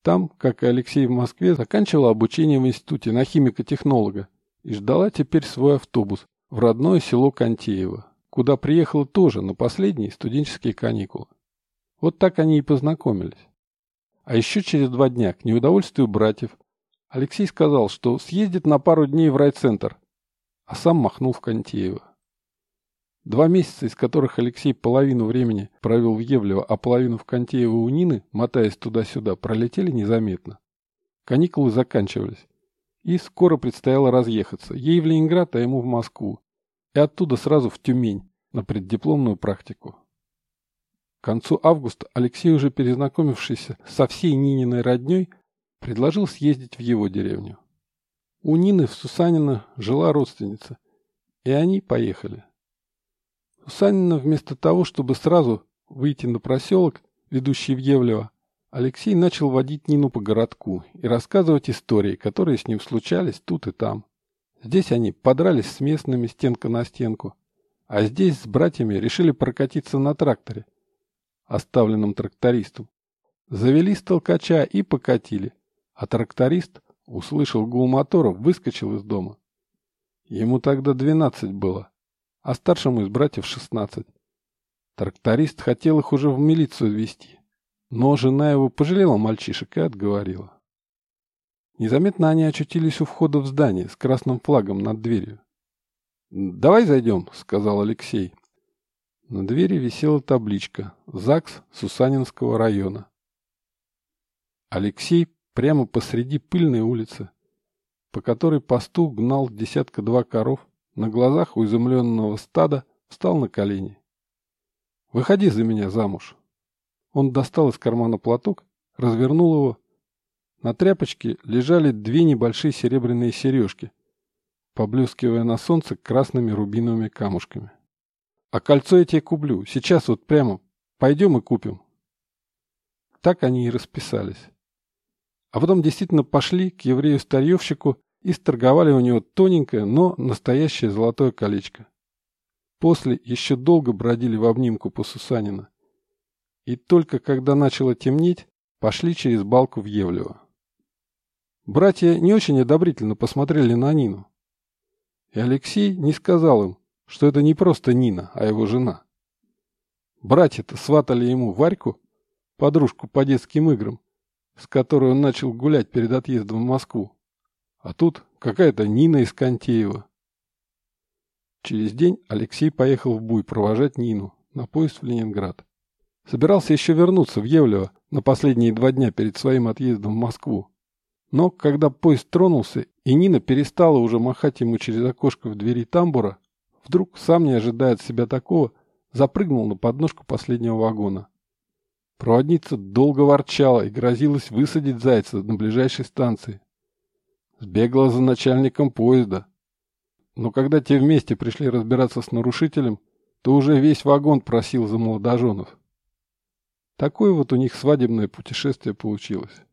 Там, как и Алексей в Москве, заканчивала обучение в институте на химико-технолога и ждала теперь свой автобус в родное село Контеево, куда приехала тоже на последние студенческие каникулы. Вот так они и познакомились. А еще через два дня, к неудовольствию братьев, Алексей сказал, что съездит на пару дней в райцентр, а сам махнул в Контеево. Два месяца, из которых Алексей половину времени провел в Евлево, а половину в Контеево у Нины, мотаясь туда-сюда, пролетели незаметно. Каникулы заканчивались. И скоро предстояло разъехаться. Ей в Ленинград, а ему в Москву. И оттуда сразу в Тюмень на преддипломную практику. К концу августа Алексей, уже перезнакомившийся со всей Нининой родней, предложил съездить в его деревню. У Нины в Сусанино жила родственница, и они поехали. Сусанина вместо того, чтобы сразу выйти на проселок, ведущий в Евлево, Алексей начал водить Нину по городку и рассказывать истории, которые с ним случались тут и там. Здесь они подрались с местными стенка на стенку, а здесь с братьями решили прокатиться на тракторе, оставленном трактористом. Завели с толкача и покатили, а тракторист услышал гул моторов, выскочил из дома. Ему тогда двенадцать было, а старшему из братьев шестнадцать. Тракторист хотел их уже в милицию везти, но жена его пожалела мальчишек и отговорила. Незаметно они очутились у входа в здание с красным флагом над дверью. «Давай зайдем», — сказал Алексей. На двери висела табличка «ЗАГС Сусанинского района». Алексей прямо посреди пыльной улицы, по которой пастух гнал десятка-два коров, на глазах у изумленного стада встал на колени. «Выходи за меня замуж», он достал из кармана платок, развернул его. На тряпочке лежали две небольшие серебряные сережки, поблескивая на солнце красными рубиновыми камушками. «А кольцо я тебе куплю. Сейчас вот прямо. Пойдем и купим». Так они и расписались. А потом действительно пошли к еврею-старьевщику и сторговали у него тоненькое, но настоящее золотое колечко. После еще долго бродили в обнимку по Сусанина и только когда начало темнеть, пошли через балку в Евлево. Братья не очень одобрительно посмотрели на Нину. И Алексей не сказал им, что это не просто Нина, а его жена. Братья-то сватали ему Варьку, подружку по детским играм, с которой он начал гулять перед отъездом в Москву. А тут какая-то Нина из Контеева. Через день Алексей поехал в Буй провожать Нину на поезд в Ленинград. Собирался еще вернуться в Евлево на последние два дня перед своим отъездом в Москву. Но когда поезд тронулся, и Нина перестала уже махать ему через окошко в двери тамбура, вдруг, сам не ожидая от себя такого, запрыгнул на подножку последнего вагона. Проводница долго ворчала и грозилась высадить зайца на ближайшей станции. Сбегала за начальником поезда. Но когда те вместе пришли разбираться с нарушителем, то уже весь вагон просил за молодоженов. Такое вот у них свадебное путешествие получилось.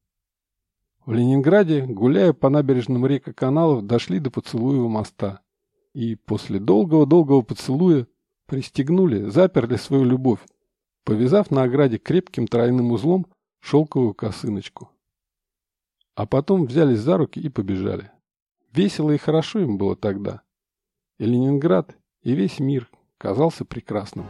В Ленинграде, гуляя по набережным рек и каналов, дошли до поцелуева моста. И после долгого-долгого поцелуя пристегнули, заперли свою любовь, повязав на ограде крепким тройным узлом шелковую косыночку. А потом взялись за руки и побежали. Весело и хорошо им было тогда. И Ленинград, и весь мир казался прекрасным.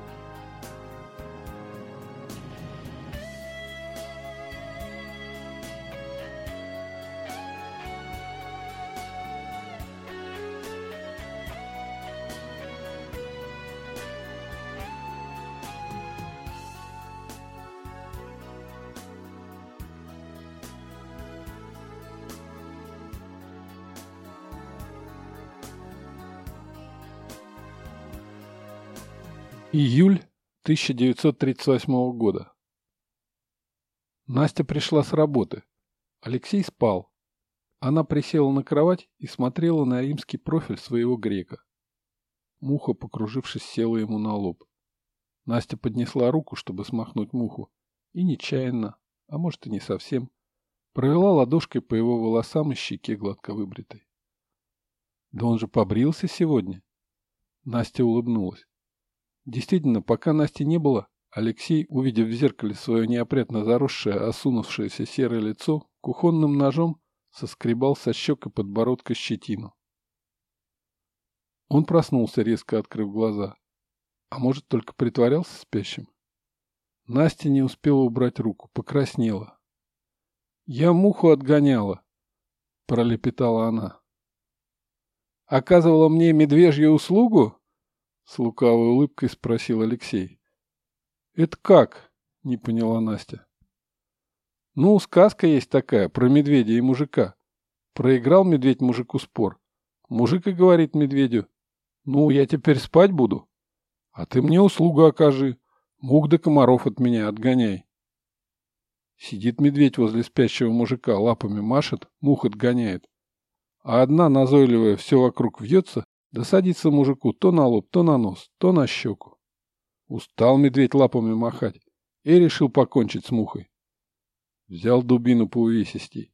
Июль 1938 года. Настя пришла с работы. Алексей спал. Она присела на кровать и смотрела на римский профиль своего грека. Муха, покружившись, села ему на лоб. Настя поднесла руку, чтобы смахнуть муху, и нечаянно, а может и не совсем, провела ладошкой по его волосам и щеке гладко выбритой. Да он же побрился сегодня. Настя улыбнулась. Действительно, пока Насти не было, Алексей, увидев в зеркале свое неопрятно заросшее, осунувшееся серое лицо, кухонным ножом соскребал со щек и подбородка щетину. Он проснулся, резко открыв глаза. А может, только притворялся спящим? Настя не успела убрать руку, покраснела. «Я муху отгоняла», — пролепетала она. «Оказывала мне медвежью услугу?» С лукавой улыбкой спросил Алексей. «Это как?» — не поняла Настя. «Ну, сказка есть такая про медведя и мужика. Проиграл медведь мужику спор. Мужик и говорит медведю, ну, я теперь спать буду. А ты мне услугу окажи. Мух да комаров от меня отгоняй. Сидит медведь возле спящего мужика, лапами машет, мух отгоняет. А одна назойливая все вокруг вьется да мужику то на лоб, то на нос, то на щеку. Устал медведь лапами махать и решил покончить с мухой. Взял дубину по увесистей.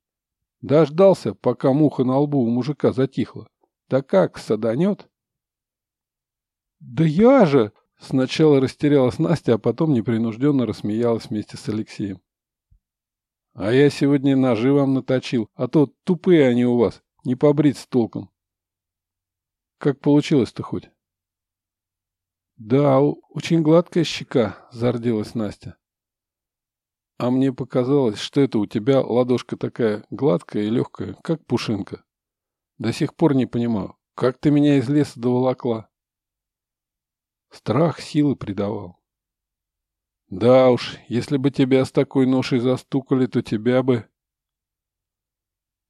Дождался, пока муха на лбу у мужика затихла. Да как, саданет? «Да я же!» — сначала растерялась Настя, а потом непринужденно рассмеялась вместе с Алексеем. «А я сегодня ножи вам наточил, а то тупые они у вас, не побрить с толком. Как получилось-то хоть? Да, очень гладкая щека, зарделась Настя. А мне показалось, что это у тебя ладошка такая гладкая и легкая, как пушинка. До сих пор не понимаю, как ты меня из леса доволокла? Страх силы придавал. Да уж, если бы тебя с такой ношей застукали, то тебя бы...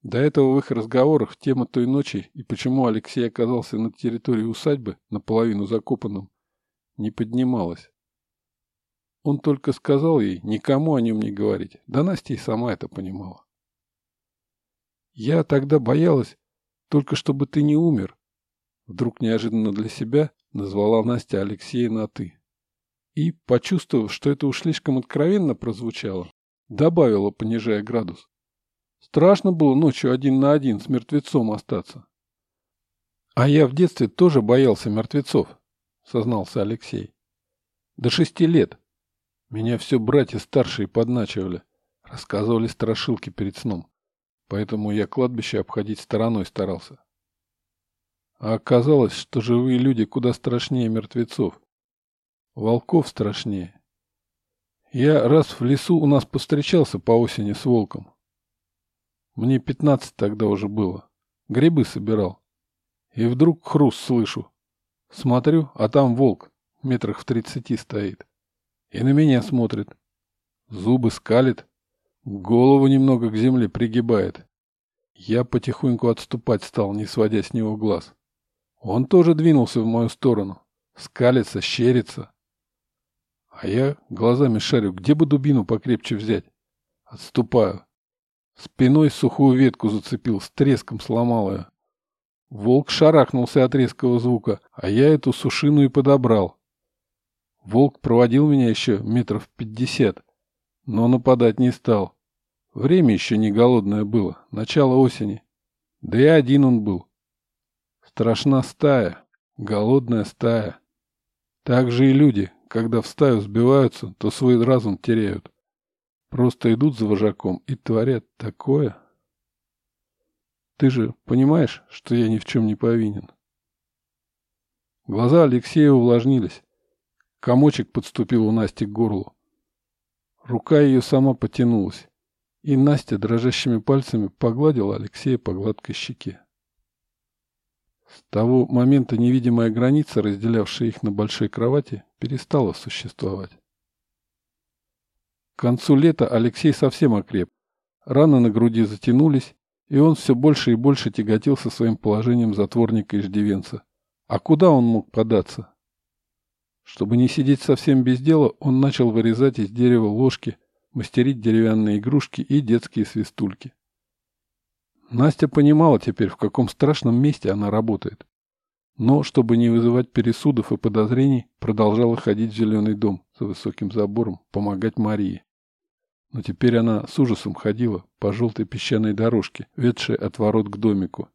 До этого в их разговорах тема той ночи и почему Алексей оказался на территории усадьбы, наполовину закопанным, не поднималась. Он только сказал ей никому о нем не говорить, да Настя и сама это понимала. «Я тогда боялась, только чтобы ты не умер», вдруг неожиданно для себя назвала Настя Алексея на «ты». И, почувствовав, что это уж слишком откровенно прозвучало, добавила, понижая градус. Страшно было ночью один на один с мертвецом остаться. А я в детстве тоже боялся мертвецов, сознался Алексей. До шести лет. Меня все братья старшие подначивали, рассказывали страшилки перед сном. Поэтому я кладбище обходить стороной старался. А оказалось, что живые люди куда страшнее мертвецов. Волков страшнее. Я раз в лесу у нас повстречался по осени с волком. Мне пятнадцать тогда уже было. Грибы собирал. И вдруг хруст слышу. Смотрю, а там волк, метрах в тридцати стоит. И на меня смотрит. Зубы скалит, голову немного к земле пригибает. Я потихоньку отступать стал, не сводя с него глаз. Он тоже двинулся в мою сторону. Скалится, щерится. А я глазами шарю, где бы дубину покрепче взять. Отступаю. Спиной сухую ветку зацепил, с треском сломал ее. Волк шарахнулся от резкого звука, а я эту сушину и подобрал. Волк проводил меня еще метров пятьдесят, но нападать не стал. Время еще не голодное было, начало осени. Да и один он был. Страшна стая, голодная стая. Так же и люди, когда в стаю сбиваются, то свой разум теряют. Просто идут за вожаком и творят такое. Ты же понимаешь, что я ни в чем не повинен? Глаза Алексея увлажнились. Комочек подступил у Насти к горлу. Рука ее сама потянулась, и Настя дрожащими пальцами погладила Алексея по гладкой щеке. С того момента невидимая граница, разделявшая их на большой кровати, перестала существовать. К концу лета Алексей совсем окреп. Раны на груди затянулись, и он все больше и больше тяготился своим положением затворника иждивенца. А куда он мог податься? Чтобы не сидеть совсем без дела, он начал вырезать из дерева ложки, мастерить деревянные игрушки и детские свистульки. Настя понимала теперь, в каком страшном месте она работает. Но, чтобы не вызывать пересудов и подозрений, продолжала ходить в зеленый дом за высоким забором, помогать Марии. Но теперь она с ужасом ходила по желтой песчаной дорожке, ведшей от ворот к домику.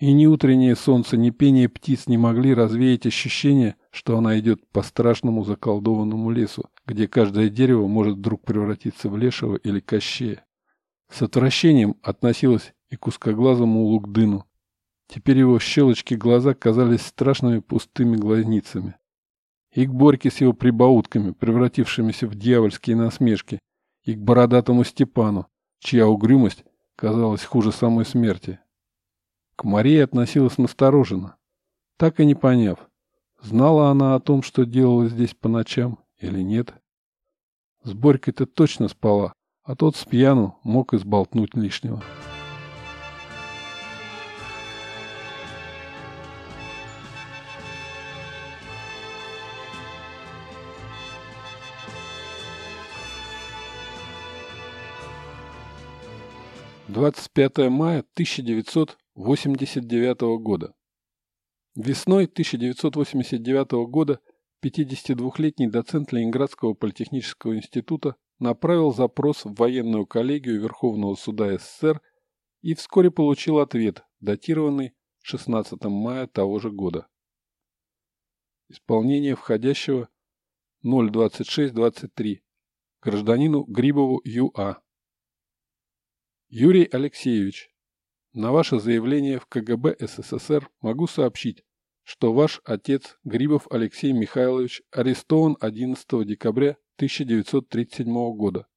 И ни утреннее солнце, ни пение птиц не могли развеять ощущение, что она идет по страшному заколдованному лесу, где каждое дерево может вдруг превратиться в лешего или кощея. С отвращением относилась и к узкоглазому Лукдыну. Теперь его щелочки глаза казались страшными пустыми глазницами. И к Борьке с его прибаутками, превратившимися в дьявольские насмешки, и к бородатому Степану, чья угрюмость казалась хуже самой смерти. К Марии относилась настороженно, так и не поняв, знала она о том, что делала здесь по ночам или нет. С Борькой-то точно спала, а тот с пьяну мог изболтнуть лишнего. 25 мая 1989 года. Весной 1989 года 52-летний доцент Ленинградского политехнического института направил запрос в военную коллегию Верховного суда СССР и вскоре получил ответ, датированный 16 мая того же года. Исполнение входящего 02623 гражданину Грибову Ю.А. Юрий Алексеевич, на ваше заявление в КГБ СССР могу сообщить, что ваш отец Грибов Алексей Михайлович арестован 11 декабря 1937 года,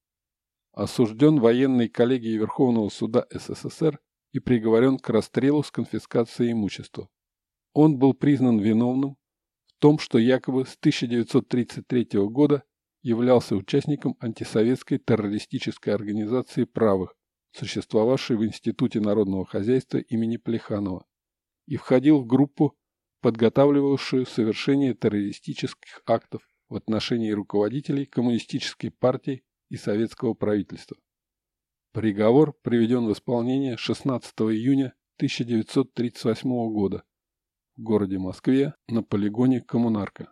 осужден военной коллегией Верховного суда СССР и приговорен к расстрелу с конфискацией имущества. Он был признан виновным в том, что якобы с 1933 года являлся участником антисоветской террористической организации правых, существовавший в Институте народного хозяйства имени Плеханова, и входил в группу, подготавливавшую совершение террористических актов в отношении руководителей Коммунистической партии и советского правительства. Приговор приведен в исполнение 16 июня 1938 года в городе Москве на полигоне Коммунарка.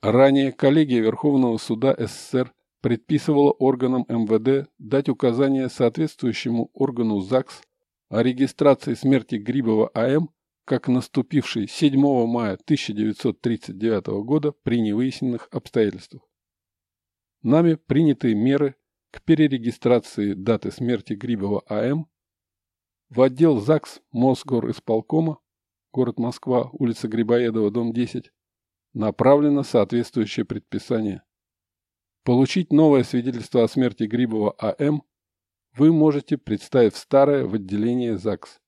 Ранее коллегия Верховного суда СССР предписывало органам МВД дать указание соответствующему органу ЗАГС о регистрации смерти Грибова А.М. как наступившей 7 мая 1939 года при невыясненных обстоятельствах. Нами приняты меры к перерегистрации даты смерти Грибова А.М. в отдел ЗАГС Мосгор исполкома, город Москва, улица Грибоедова, дом 10, направлено соответствующее предписание. Получить новое свидетельство о смерти Грибова А.М. вы можете, представив старое в отделение ЗАГС.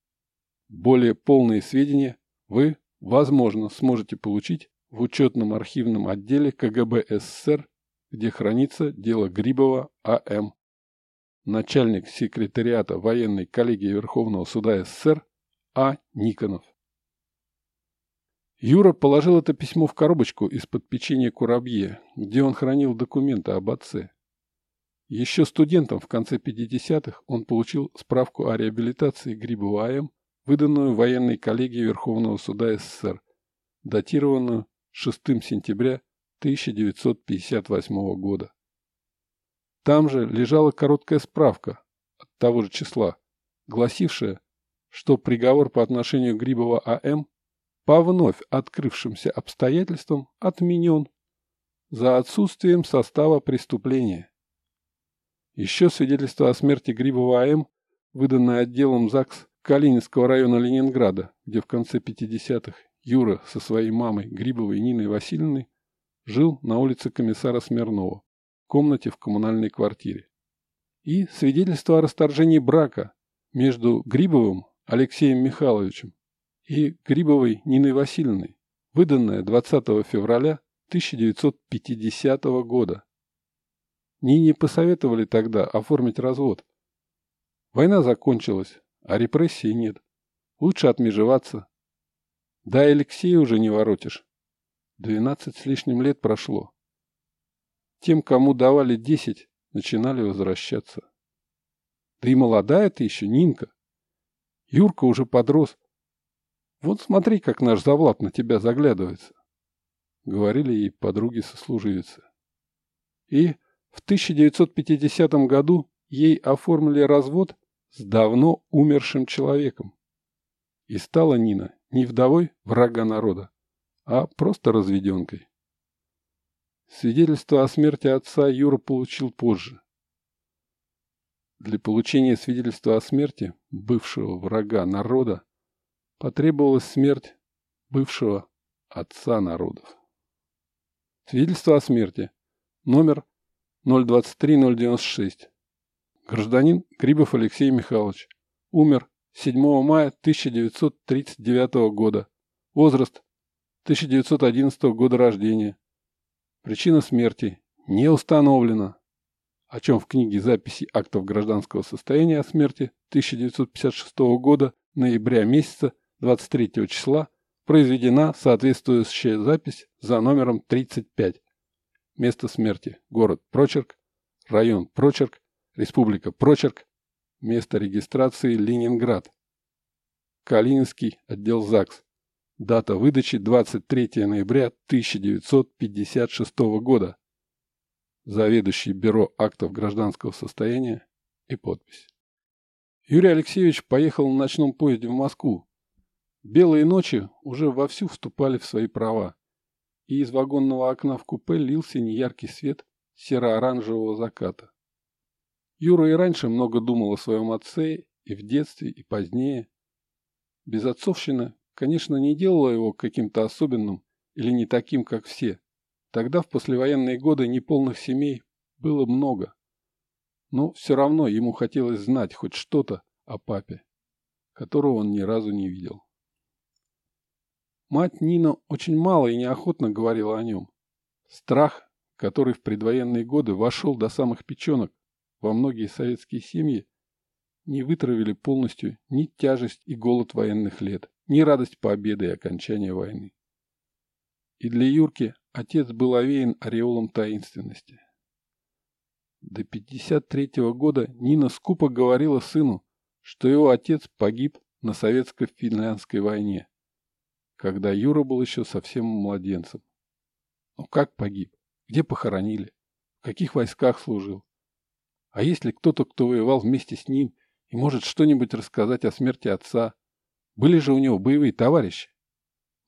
Более полные сведения вы возможно, сможете получить в учетном архивном отделе КГБ СССР, где хранится дело Грибова А.М. Начальник секретариата военной коллегии Верховного суда СССР А. Никонов. Юра положил это письмо в коробочку из-под печенья Курабье, где он хранил документы об отце. Еще студентом в конце 50-х он получил справку о реабилитации Грибова А.М., выданную военной коллегией Верховного суда СССР, датированную 6 сентября 1958 года. Там же лежала короткая справка от того же числа, гласившая, что приговор по отношению Грибова А.М по вновь открывшимся обстоятельствам отменен за отсутствием состава преступления. Еще свидетельство о смерти Грибова А.М., выданное отделом ЗАГС Калининского района Ленинграда, где в конце 50-х Юра со своей мамой Грибовой Ниной Васильевной жил на улице комиссара Смирнова, в комнате в коммунальной квартире. И свидетельство о расторжении брака между Грибовым Алексеем Михайловичем и Грибовой Ниной Васильевной, выданная 20 февраля 1950 года. Нине посоветовали тогда оформить развод. Война закончилась, а репрессий нет. Лучше отмежеваться. Да Алексея уже не воротишь. Двенадцать с лишним лет прошло. Тем, кому давали десять, начинали возвращаться. Да и молодая ты еще, Нинка. Юрка уже подрос, вот смотри, как наш завлад на тебя заглядывается. Говорили ей подруги-сослуживицы. И в 1950 году ей оформили развод с давно умершим человеком. И стала Нина не вдовой врага народа, а просто разведенкой. Свидетельство о смерти отца Юра получил позже. Для получения свидетельства о смерти бывшего врага народа потребовалась смерть бывшего отца народов. Свидетельство о смерти. Номер 023096. Гражданин Грибов Алексей Михайлович. Умер 7 мая 1939 года. Возраст 1911 года рождения. Причина смерти не установлена. О чем в книге записи актов гражданского состояния о смерти 1956 года ноября месяца 23 числа произведена соответствующая запись за номером 35. Место смерти. Город Прочерк. Район Прочерк. Республика Прочерк. Место регистрации Ленинград. Калининский отдел ЗАГС. Дата выдачи 23 ноября 1956 года. Заведующий бюро актов гражданского состояния и подпись. Юрий Алексеевич поехал на ночном поезде в Москву, Белые ночи уже вовсю вступали в свои права, и из вагонного окна в купе лился неяркий свет серо-оранжевого заката. Юра и раньше много думал о своем отце и в детстве, и позднее. Безотцовщина, конечно, не делала его каким-то особенным или не таким, как все. Тогда, в послевоенные годы, неполных семей было много. Но все равно ему хотелось знать хоть что-то о папе, которого он ни разу не видел. Мать Нина очень мало и неохотно говорила о нем. Страх, который в предвоенные годы вошел до самых печенок во многие советские семьи, не вытравили полностью ни тяжесть и голод военных лет, ни радость победы и окончания войны. И для Юрки отец был овеян ореолом таинственности. До 53 -го года Нина скупо говорила сыну, что его отец погиб на советско-финляндской войне когда Юра был еще совсем младенцем. Ну как погиб? Где похоронили? В каких войсках служил? А есть ли кто-то, кто воевал вместе с ним и может что-нибудь рассказать о смерти отца? Были же у него боевые товарищи.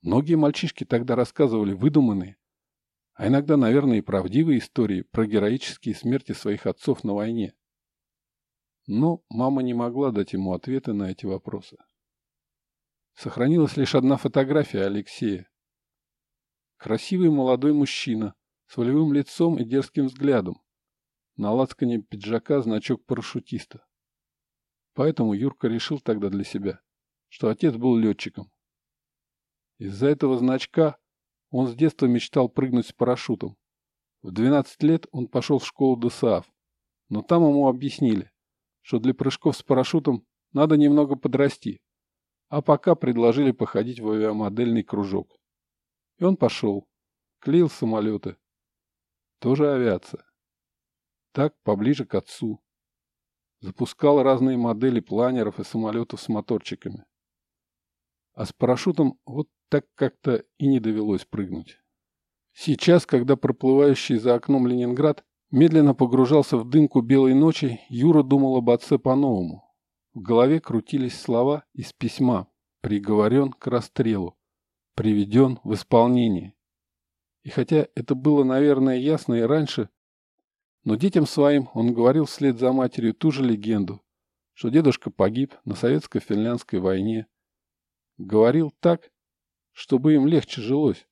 Многие мальчишки тогда рассказывали выдуманные, а иногда, наверное, и правдивые истории про героические смерти своих отцов на войне. Но мама не могла дать ему ответы на эти вопросы. Сохранилась лишь одна фотография Алексея. Красивый молодой мужчина с волевым лицом и дерзким взглядом. На лацкане пиджака значок парашютиста. Поэтому Юрка решил тогда для себя, что отец был летчиком. Из-за этого значка он с детства мечтал прыгнуть с парашютом. В 12 лет он пошел в школу ДСАФ, но там ему объяснили, что для прыжков с парашютом надо немного подрасти, а пока предложили походить в авиамодельный кружок. И он пошел, клеил самолеты. Тоже авиация. Так, поближе к отцу. Запускал разные модели планеров и самолетов с моторчиками. А с парашютом вот так как-то и не довелось прыгнуть. Сейчас, когда проплывающий за окном Ленинград медленно погружался в дымку белой ночи, Юра думал об отце по-новому. В голове крутились слова из письма «Приговорен к расстрелу», «Приведен в исполнение». И хотя это было, наверное, ясно и раньше, но детям своим он говорил вслед за матерью ту же легенду, что дедушка погиб на советско-финляндской войне. Говорил так, чтобы им легче жилось,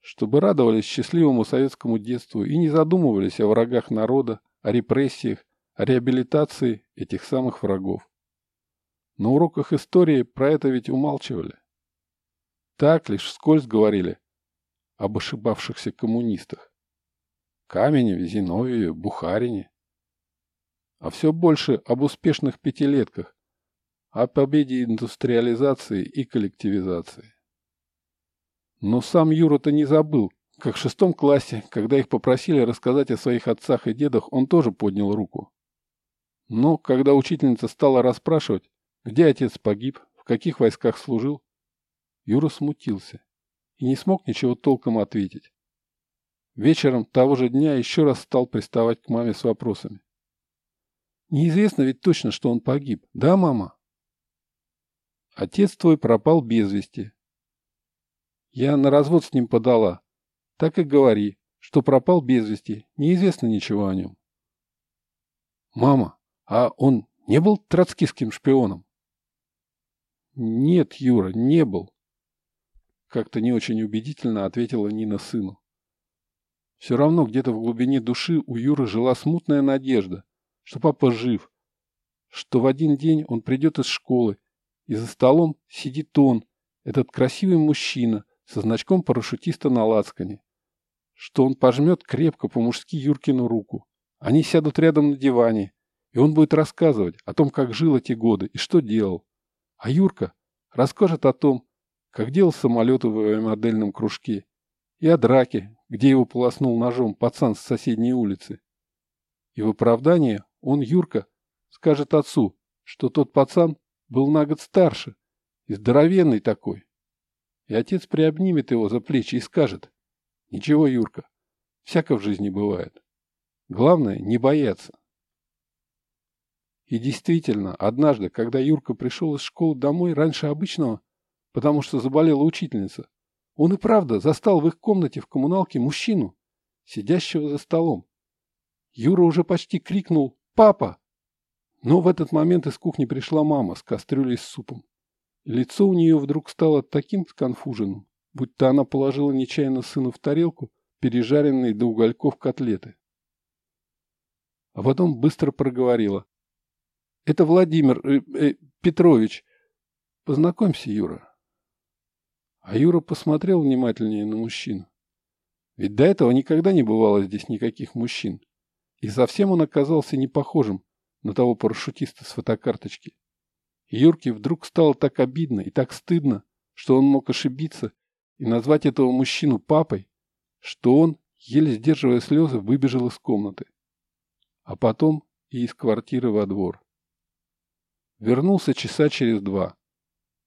чтобы радовались счастливому советскому детству и не задумывались о врагах народа, о репрессиях, о реабилитации этих самых врагов. На уроках истории про это ведь умалчивали. Так лишь вскользь говорили об ошибавшихся коммунистах. Каменеве, Зиновьеве, Бухарине. А все больше об успешных пятилетках, о победе индустриализации и коллективизации. Но сам Юра-то не забыл, как в шестом классе, когда их попросили рассказать о своих отцах и дедах, он тоже поднял руку. Но когда учительница стала расспрашивать, где отец погиб, в каких войсках служил, Юра смутился и не смог ничего толком ответить. Вечером того же дня еще раз стал приставать к маме с вопросами. Неизвестно ведь точно, что он погиб, да, мама? Отец твой пропал без вести, я на развод с ним подала. Так и говори, что пропал без вести, неизвестно ничего о нем. Мама, а он не был троцкистским шпионом? Нет, Юра, не был. Как-то не очень убедительно ответила Нина сыну. Все равно где-то в глубине души у Юры жила смутная надежда, что папа жив, что в один день он придет из школы, и за столом сидит он, этот красивый мужчина, со значком парашютиста на лацкане, что он пожмет крепко по-мужски Юркину руку. Они сядут рядом на диване, и он будет рассказывать о том, как жил эти годы и что делал. А Юрка расскажет о том, как делал самолеты в модельном кружке, и о драке, где его полоснул ножом пацан с соседней улицы. И в оправдание он, Юрка, скажет отцу, что тот пацан был на год старше и здоровенный такой, и отец приобнимет его за плечи и скажет, «Ничего, Юрка, всяко в жизни бывает. Главное, не бояться». И действительно, однажды, когда Юрка пришел из школы домой раньше обычного, потому что заболела учительница, он и правда застал в их комнате в коммуналке мужчину, сидящего за столом. Юра уже почти крикнул «Папа!», но в этот момент из кухни пришла мама с кастрюлей с супом. Лицо у нее вдруг стало таким сконфуженным, будто она положила нечаянно сыну в тарелку пережаренные до угольков котлеты. А потом быстро проговорила. «Это Владимир э, э, Петрович. Познакомься, Юра». А Юра посмотрел внимательнее на мужчину. Ведь до этого никогда не бывало здесь никаких мужчин. И совсем он оказался не похожим на того парашютиста с фотокарточки. Юрке вдруг стало так обидно и так стыдно, что он мог ошибиться и назвать этого мужчину папой, что он, еле сдерживая слезы, выбежал из комнаты. А потом и из квартиры во двор. Вернулся часа через два.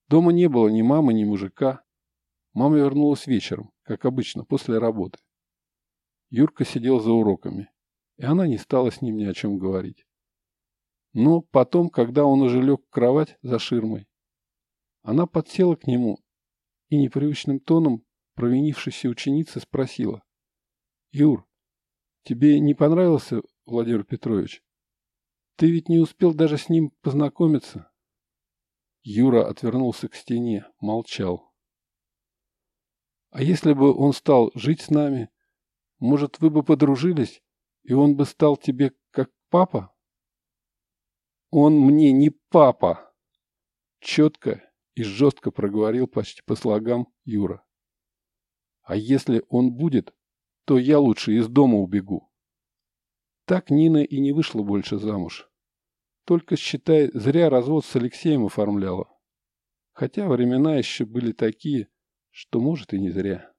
Дома не было ни мамы, ни мужика. Мама вернулась вечером, как обычно, после работы. Юрка сидел за уроками, и она не стала с ним ни о чем говорить. Но потом, когда он уже лег в кровать за ширмой, она подсела к нему и непривычным тоном провинившейся ученицы спросила. «Юр, тебе не понравился Владимир Петрович? Ты ведь не успел даже с ним познакомиться?» Юра отвернулся к стене, молчал. «А если бы он стал жить с нами, может, вы бы подружились, и он бы стал тебе как папа?» Он мне не папа. Четко, и жестко проговорил почти по слогам Юра. А если он будет, то я лучше из дома убегу. Так Нина и не вышла больше замуж. Только, считай, зря развод с Алексеем оформляла. Хотя времена еще были такие, что, может, и не зря.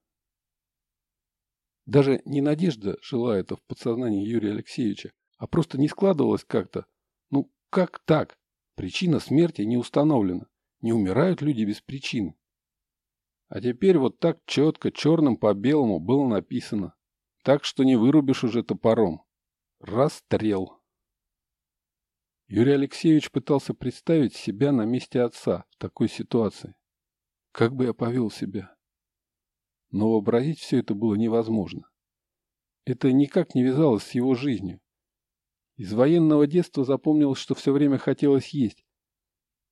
Даже не надежда жила это в подсознании Юрия Алексеевича, а просто не складывалось как-то. Ну, как так? Причина смерти не установлена. Не умирают люди без причины. А теперь вот так четко, черным по белому было написано. Так что не вырубишь уже топором. Расстрел. Юрий Алексеевич пытался представить себя на месте отца в такой ситуации. Как бы я повел себя? Но вообразить все это было невозможно. Это никак не вязалось с его жизнью. Из военного детства запомнилось, что все время хотелось есть.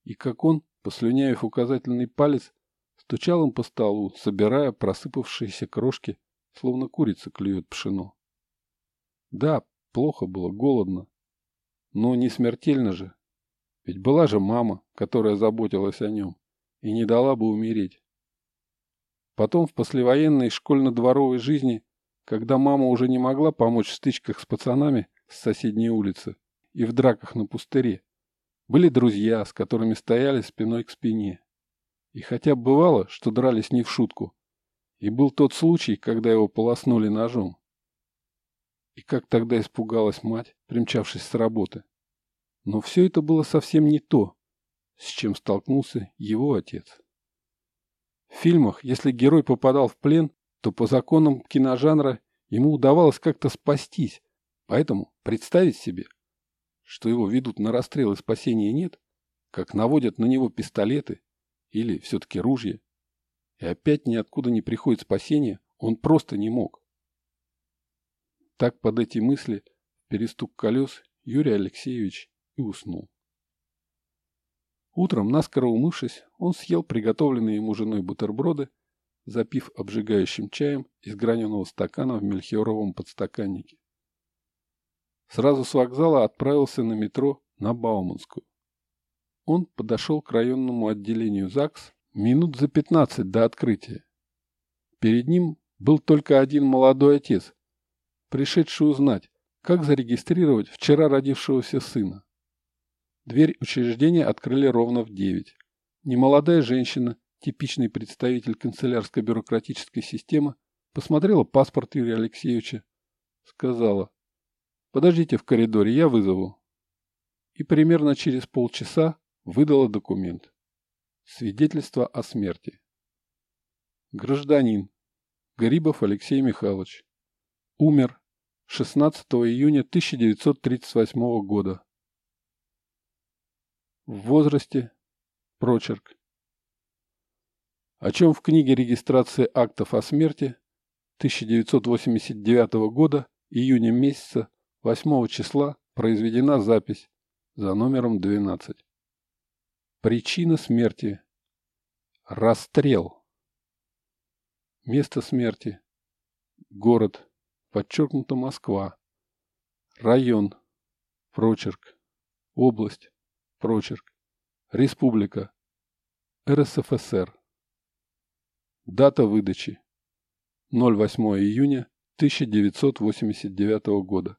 И как он, послюняев указательный палец, стучал им по столу, собирая просыпавшиеся крошки, словно курица клюет пшено. Да, плохо было, голодно. Но не смертельно же. Ведь была же мама, которая заботилась о нем и не дала бы умереть. Потом в послевоенной школьно-дворовой жизни, когда мама уже не могла помочь в стычках с пацанами с соседней улицы и в драках на пустыре, были друзья, с которыми стояли спиной к спине. И хотя бывало, что дрались не в шутку, и был тот случай, когда его полоснули ножом. И как тогда испугалась мать, примчавшись с работы. Но все это было совсем не то, с чем столкнулся его отец. В фильмах, если герой попадал в плен, то по законам киножанра ему удавалось как-то спастись, поэтому представить себе, что его ведут на расстрел и спасения нет, как наводят на него пистолеты или все-таки ружья, и опять ниоткуда не приходит спасение, он просто не мог. Так под эти мысли, перестук колес, Юрий Алексеевич и уснул. Утром, наскоро умывшись, он съел приготовленные ему женой бутерброды, запив обжигающим чаем из граненого стакана в мельхиоровом подстаканнике. Сразу с вокзала отправился на метро на Бауманскую. Он подошел к районному отделению ЗАГС минут за пятнадцать до открытия. Перед ним был только один молодой отец, пришедший узнать, как зарегистрировать вчера родившегося сына. Дверь учреждения открыли ровно в девять. Немолодая женщина, типичный представитель канцелярско-бюрократической системы, посмотрела паспорт Юрия Алексеевича, сказала «Подождите в коридоре, я вызову». И примерно через полчаса выдала документ. Свидетельство о смерти. Гражданин. Гарибов Алексей Михайлович. Умер 16 июня 1938 года. В возрасте. Прочерк. О чем в книге регистрации актов о смерти 1989 года июня месяца 8 числа произведена запись за номером 12. Причина смерти. Расстрел. Место смерти. Город подчеркнуто Москва, район, прочерк, область, прочерк, республика, РСФСР. Дата выдачи 08 июня 1989 года.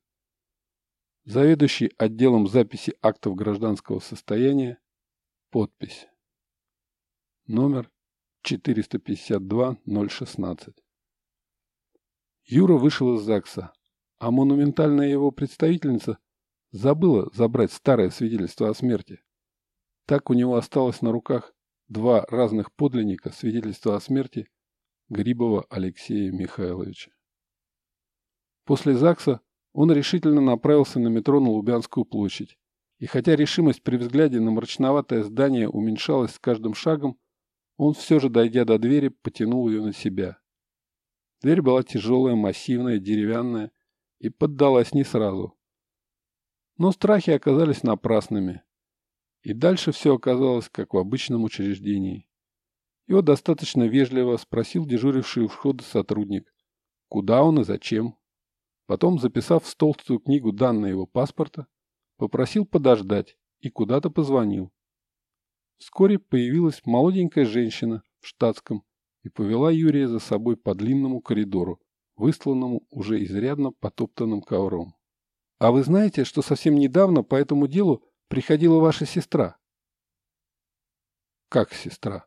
Заведующий отделом записи актов гражданского состояния. Подпись. Номер 452-016. Юра вышел из ЗАГСа, а монументальная его представительница забыла забрать старое свидетельство о смерти. Так у него осталось на руках два разных подлинника свидетельства о смерти Грибова Алексея Михайловича. После ЗАГСа он решительно направился на метро на Лубянскую площадь. И хотя решимость при взгляде на мрачноватое здание уменьшалась с каждым шагом, он все же, дойдя до двери, потянул ее на себя. Дверь была тяжелая, массивная, деревянная и поддалась не сразу. Но страхи оказались напрасными. И дальше все оказалось, как в обычном учреждении. Его достаточно вежливо спросил дежуривший у входа сотрудник, куда он и зачем. Потом, записав в толстую книгу данные его паспорта, попросил подождать и куда-то позвонил. Вскоре появилась молоденькая женщина в штатском и повела Юрия за собой по длинному коридору, высланному уже изрядно потоптанным ковром. «А вы знаете, что совсем недавно по этому делу приходила ваша сестра?» «Как сестра?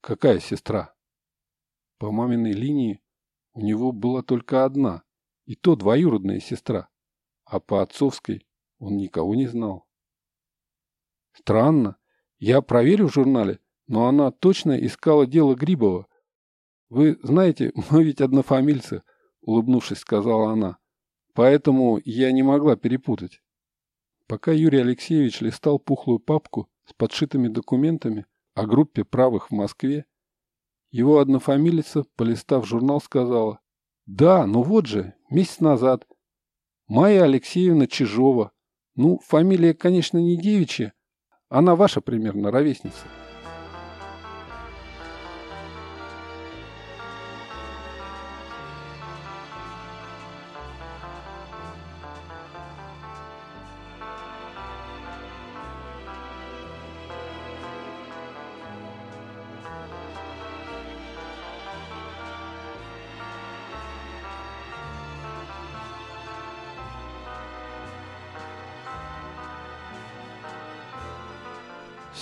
Какая сестра?» По маминой линии у него была только одна, и то двоюродная сестра, а по отцовской он никого не знал. Странно, я проверю в журнале, но она точно искала дело Грибова. Вы знаете, мы ведь однофамильцы, улыбнувшись, сказала она. Поэтому я не могла перепутать. Пока Юрий Алексеевич листал пухлую папку с подшитыми документами о группе правых в Москве, его однофамилица, полистав журнал, сказала, «Да, ну вот же, месяц назад. Майя Алексеевна Чижова. Ну, фамилия, конечно, не девичья, она ваша примерно ровесница».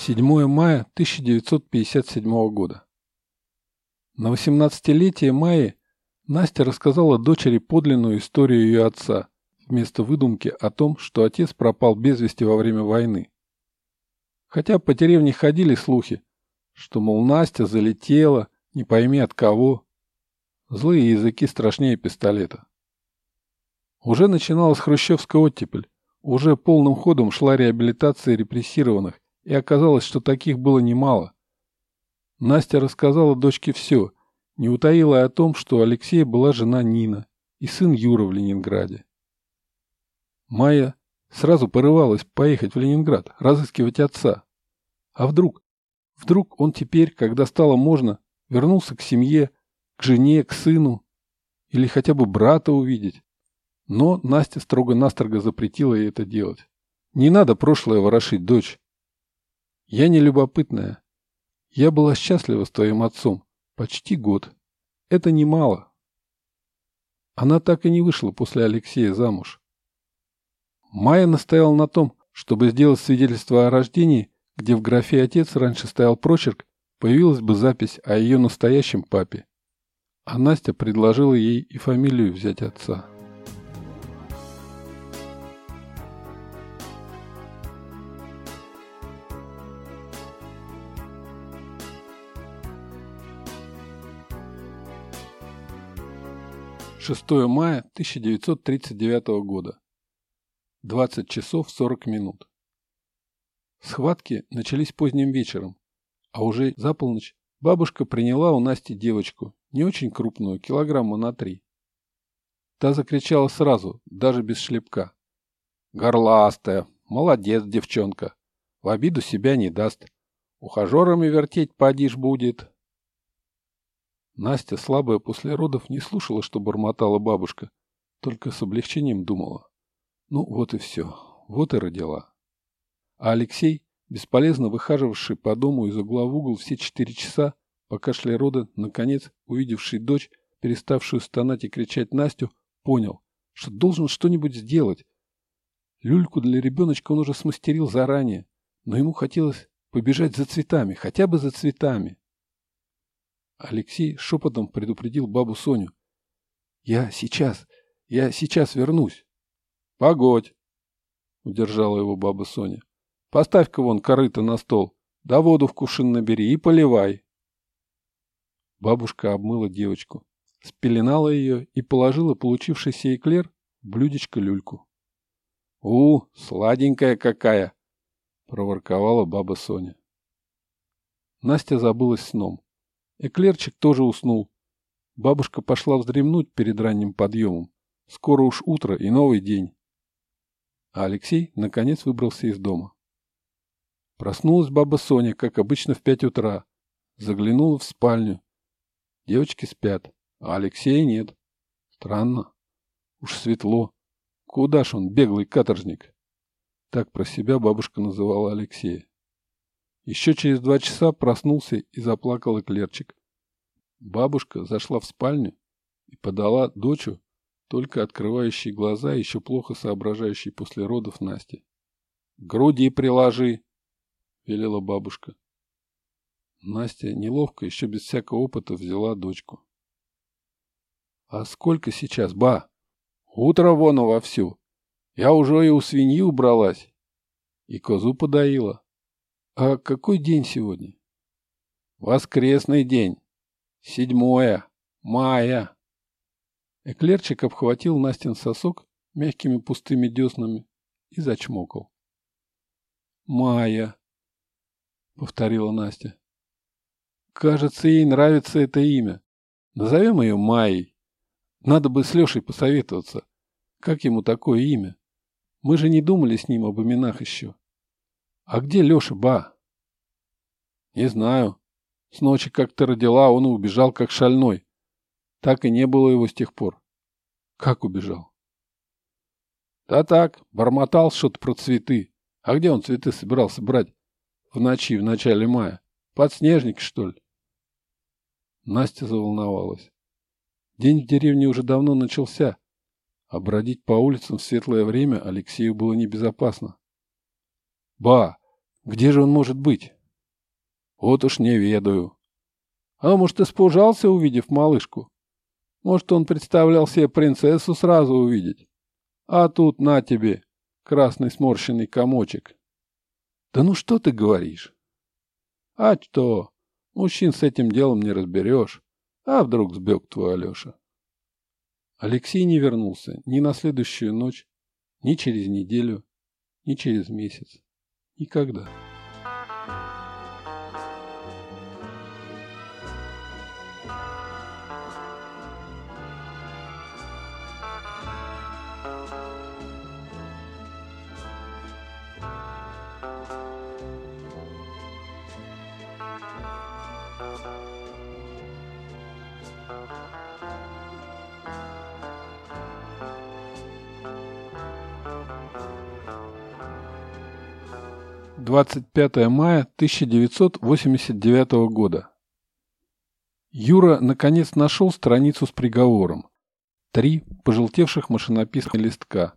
Седьмое мая 1957 года. На 18-летие Майи Настя рассказала дочери подлинную историю ее отца, вместо выдумки о том, что отец пропал без вести во время войны. Хотя по деревне ходили слухи, что, мол, Настя залетела, не пойми от кого. Злые языки страшнее пистолета. Уже начиналась хрущевская оттепель, уже полным ходом шла реабилитация репрессированных, и оказалось, что таких было немало. Настя рассказала дочке все, не утаила о том, что у Алексея была жена Нина и сын Юра в Ленинграде. Майя сразу порывалась поехать в Ленинград, разыскивать отца. А вдруг? Вдруг он теперь, когда стало можно, вернулся к семье, к жене, к сыну или хотя бы брата увидеть. Но Настя строго-настрого запретила ей это делать. Не надо прошлое ворошить, дочь. Я не любопытная. Я была счастлива с твоим отцом. Почти год. Это немало. Она так и не вышла после Алексея замуж. Майя настояла на том, чтобы сделать свидетельство о рождении, где в графе «отец» раньше стоял прочерк, появилась бы запись о ее настоящем папе. А Настя предложила ей и фамилию взять отца. 6 мая 1939 года. 20 часов 40 минут. Схватки начались поздним вечером, а уже за полночь бабушка приняла у Насти девочку, не очень крупную, килограмма на три. Та закричала сразу, даже без шлепка. «Горластая! Молодец, девчонка! В обиду себя не даст. Ухажерами вертеть подишь будет!» Настя, слабая после родов, не слушала, что бормотала бабушка, только с облегчением думала. Ну, вот и все. Вот и родила. А Алексей, бесполезно выхаживавший по дому из угла в угол все четыре часа, пока шли роды, наконец, увидевший дочь, переставшую стонать и кричать Настю, понял, что должен что-нибудь сделать. Люльку для ребеночка он уже смастерил заранее, но ему хотелось побежать за цветами, хотя бы за цветами. Алексей шепотом предупредил бабу Соню. «Я сейчас, я сейчас вернусь». «Погодь», — удержала его баба Соня. «Поставь-ка вон корыто на стол, да воду в кувшин набери и поливай». Бабушка обмыла девочку, спеленала ее и положила получившийся эклер в блюдечко люльку. «У, сладенькая какая!» — проворковала баба Соня. Настя забылась сном. Эклерчик тоже уснул. Бабушка пошла вздремнуть перед ранним подъемом. Скоро уж утро и новый день. А Алексей, наконец, выбрался из дома. Проснулась баба Соня, как обычно, в пять утра. Заглянула в спальню. Девочки спят, а Алексея нет. Странно. Уж светло. Куда ж он, беглый каторжник? Так про себя бабушка называла Алексея. Еще через два часа проснулся и заплакал эклерчик. Бабушка зашла в спальню и подала дочу, только открывающей глаза, еще плохо соображающей после родов Насте. — Груди приложи, — велела бабушка. Настя неловко, еще без всякого опыта, взяла дочку. — А сколько сейчас, ба? — Утро вон вовсю. Я уже и у свиньи убралась. И козу подоила. А какой день сегодня? Воскресный день. Седьмое. Мая. Эклерчик обхватил Настин сосок мягкими пустыми деснами и зачмокал. «Майя», — повторила Настя. «Кажется, ей нравится это имя. Назовем ее Майей. Надо бы с Лешей посоветоваться. Как ему такое имя? Мы же не думали с ним об именах еще. А где Леша, ба?» «Не знаю. С ночи как то родила, он убежал как шальной. Так и не было его с тех пор. Как убежал? Да так, бормотал что-то про цветы. А где он цветы собирался брать? В ночи, в начале мая. Подснежник, что ли? Настя заволновалась. День в деревне уже давно начался, а бродить по улицам в светлое время Алексею было небезопасно. «Ба, где же он может быть?» «Вот уж не ведаю». «А может, испужался, увидев малышку?» Может, он представлял себе принцессу сразу увидеть. А тут на тебе, красный сморщенный комочек. Да ну что ты говоришь? А что? Мужчин с этим делом не разберешь. А вдруг сбег твой Алеша? Алексей не вернулся ни на следующую ночь, ни через неделю, ни через месяц. Никогда. 25 мая 1989 года. Юра наконец нашел страницу с приговором. Три пожелтевших машинописных листка.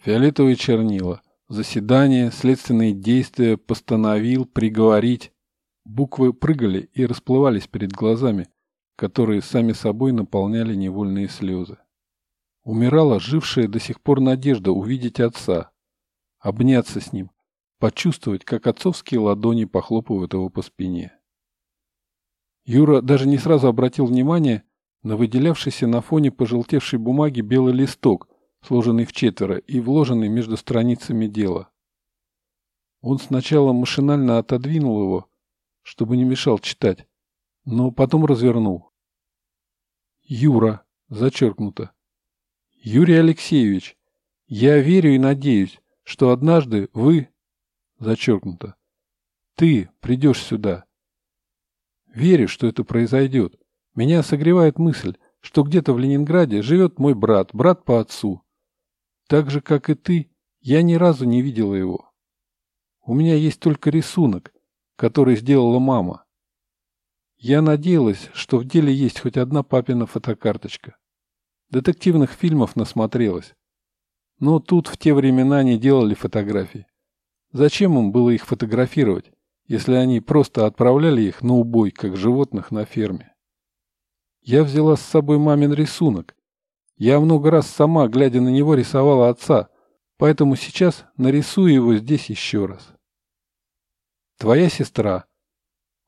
Фиолетовые чернила. Заседание, следственные действия, постановил, приговорить. Буквы прыгали и расплывались перед глазами, которые сами собой наполняли невольные слезы. Умирала жившая до сих пор надежда увидеть отца, обняться с ним, почувствовать, как отцовские ладони похлопывают его по спине. Юра даже не сразу обратил внимание на выделявшийся на фоне пожелтевшей бумаги белый листок, сложенный в четверо и вложенный между страницами дела. Он сначала машинально отодвинул его, чтобы не мешал читать, но потом развернул. Юра, зачеркнуто. Юрий Алексеевич, я верю и надеюсь, что однажды вы, Зачеркнуто. Ты придешь сюда. Верю, что это произойдет. Меня согревает мысль, что где-то в Ленинграде живет мой брат, брат по отцу. Так же, как и ты, я ни разу не видела его. У меня есть только рисунок, который сделала мама. Я надеялась, что в деле есть хоть одна папина фотокарточка. Детективных фильмов насмотрелась. Но тут в те времена не делали фотографий. Зачем им было их фотографировать, если они просто отправляли их на убой, как животных на ферме? Я взяла с собой мамин рисунок. Я много раз сама, глядя на него, рисовала отца, поэтому сейчас нарисую его здесь еще раз. Твоя сестра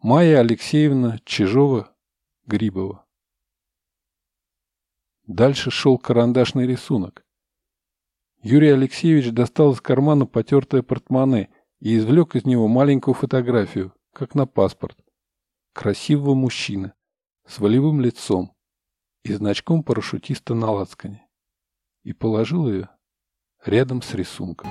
Майя Алексеевна Чижова-Грибова. Дальше шел карандашный рисунок. Юрий Алексеевич достал из кармана потертое портмоне и извлек из него маленькую фотографию, как на паспорт. Красивого мужчины, с волевым лицом и значком парашютиста на лацкане. И положил ее рядом с рисунком.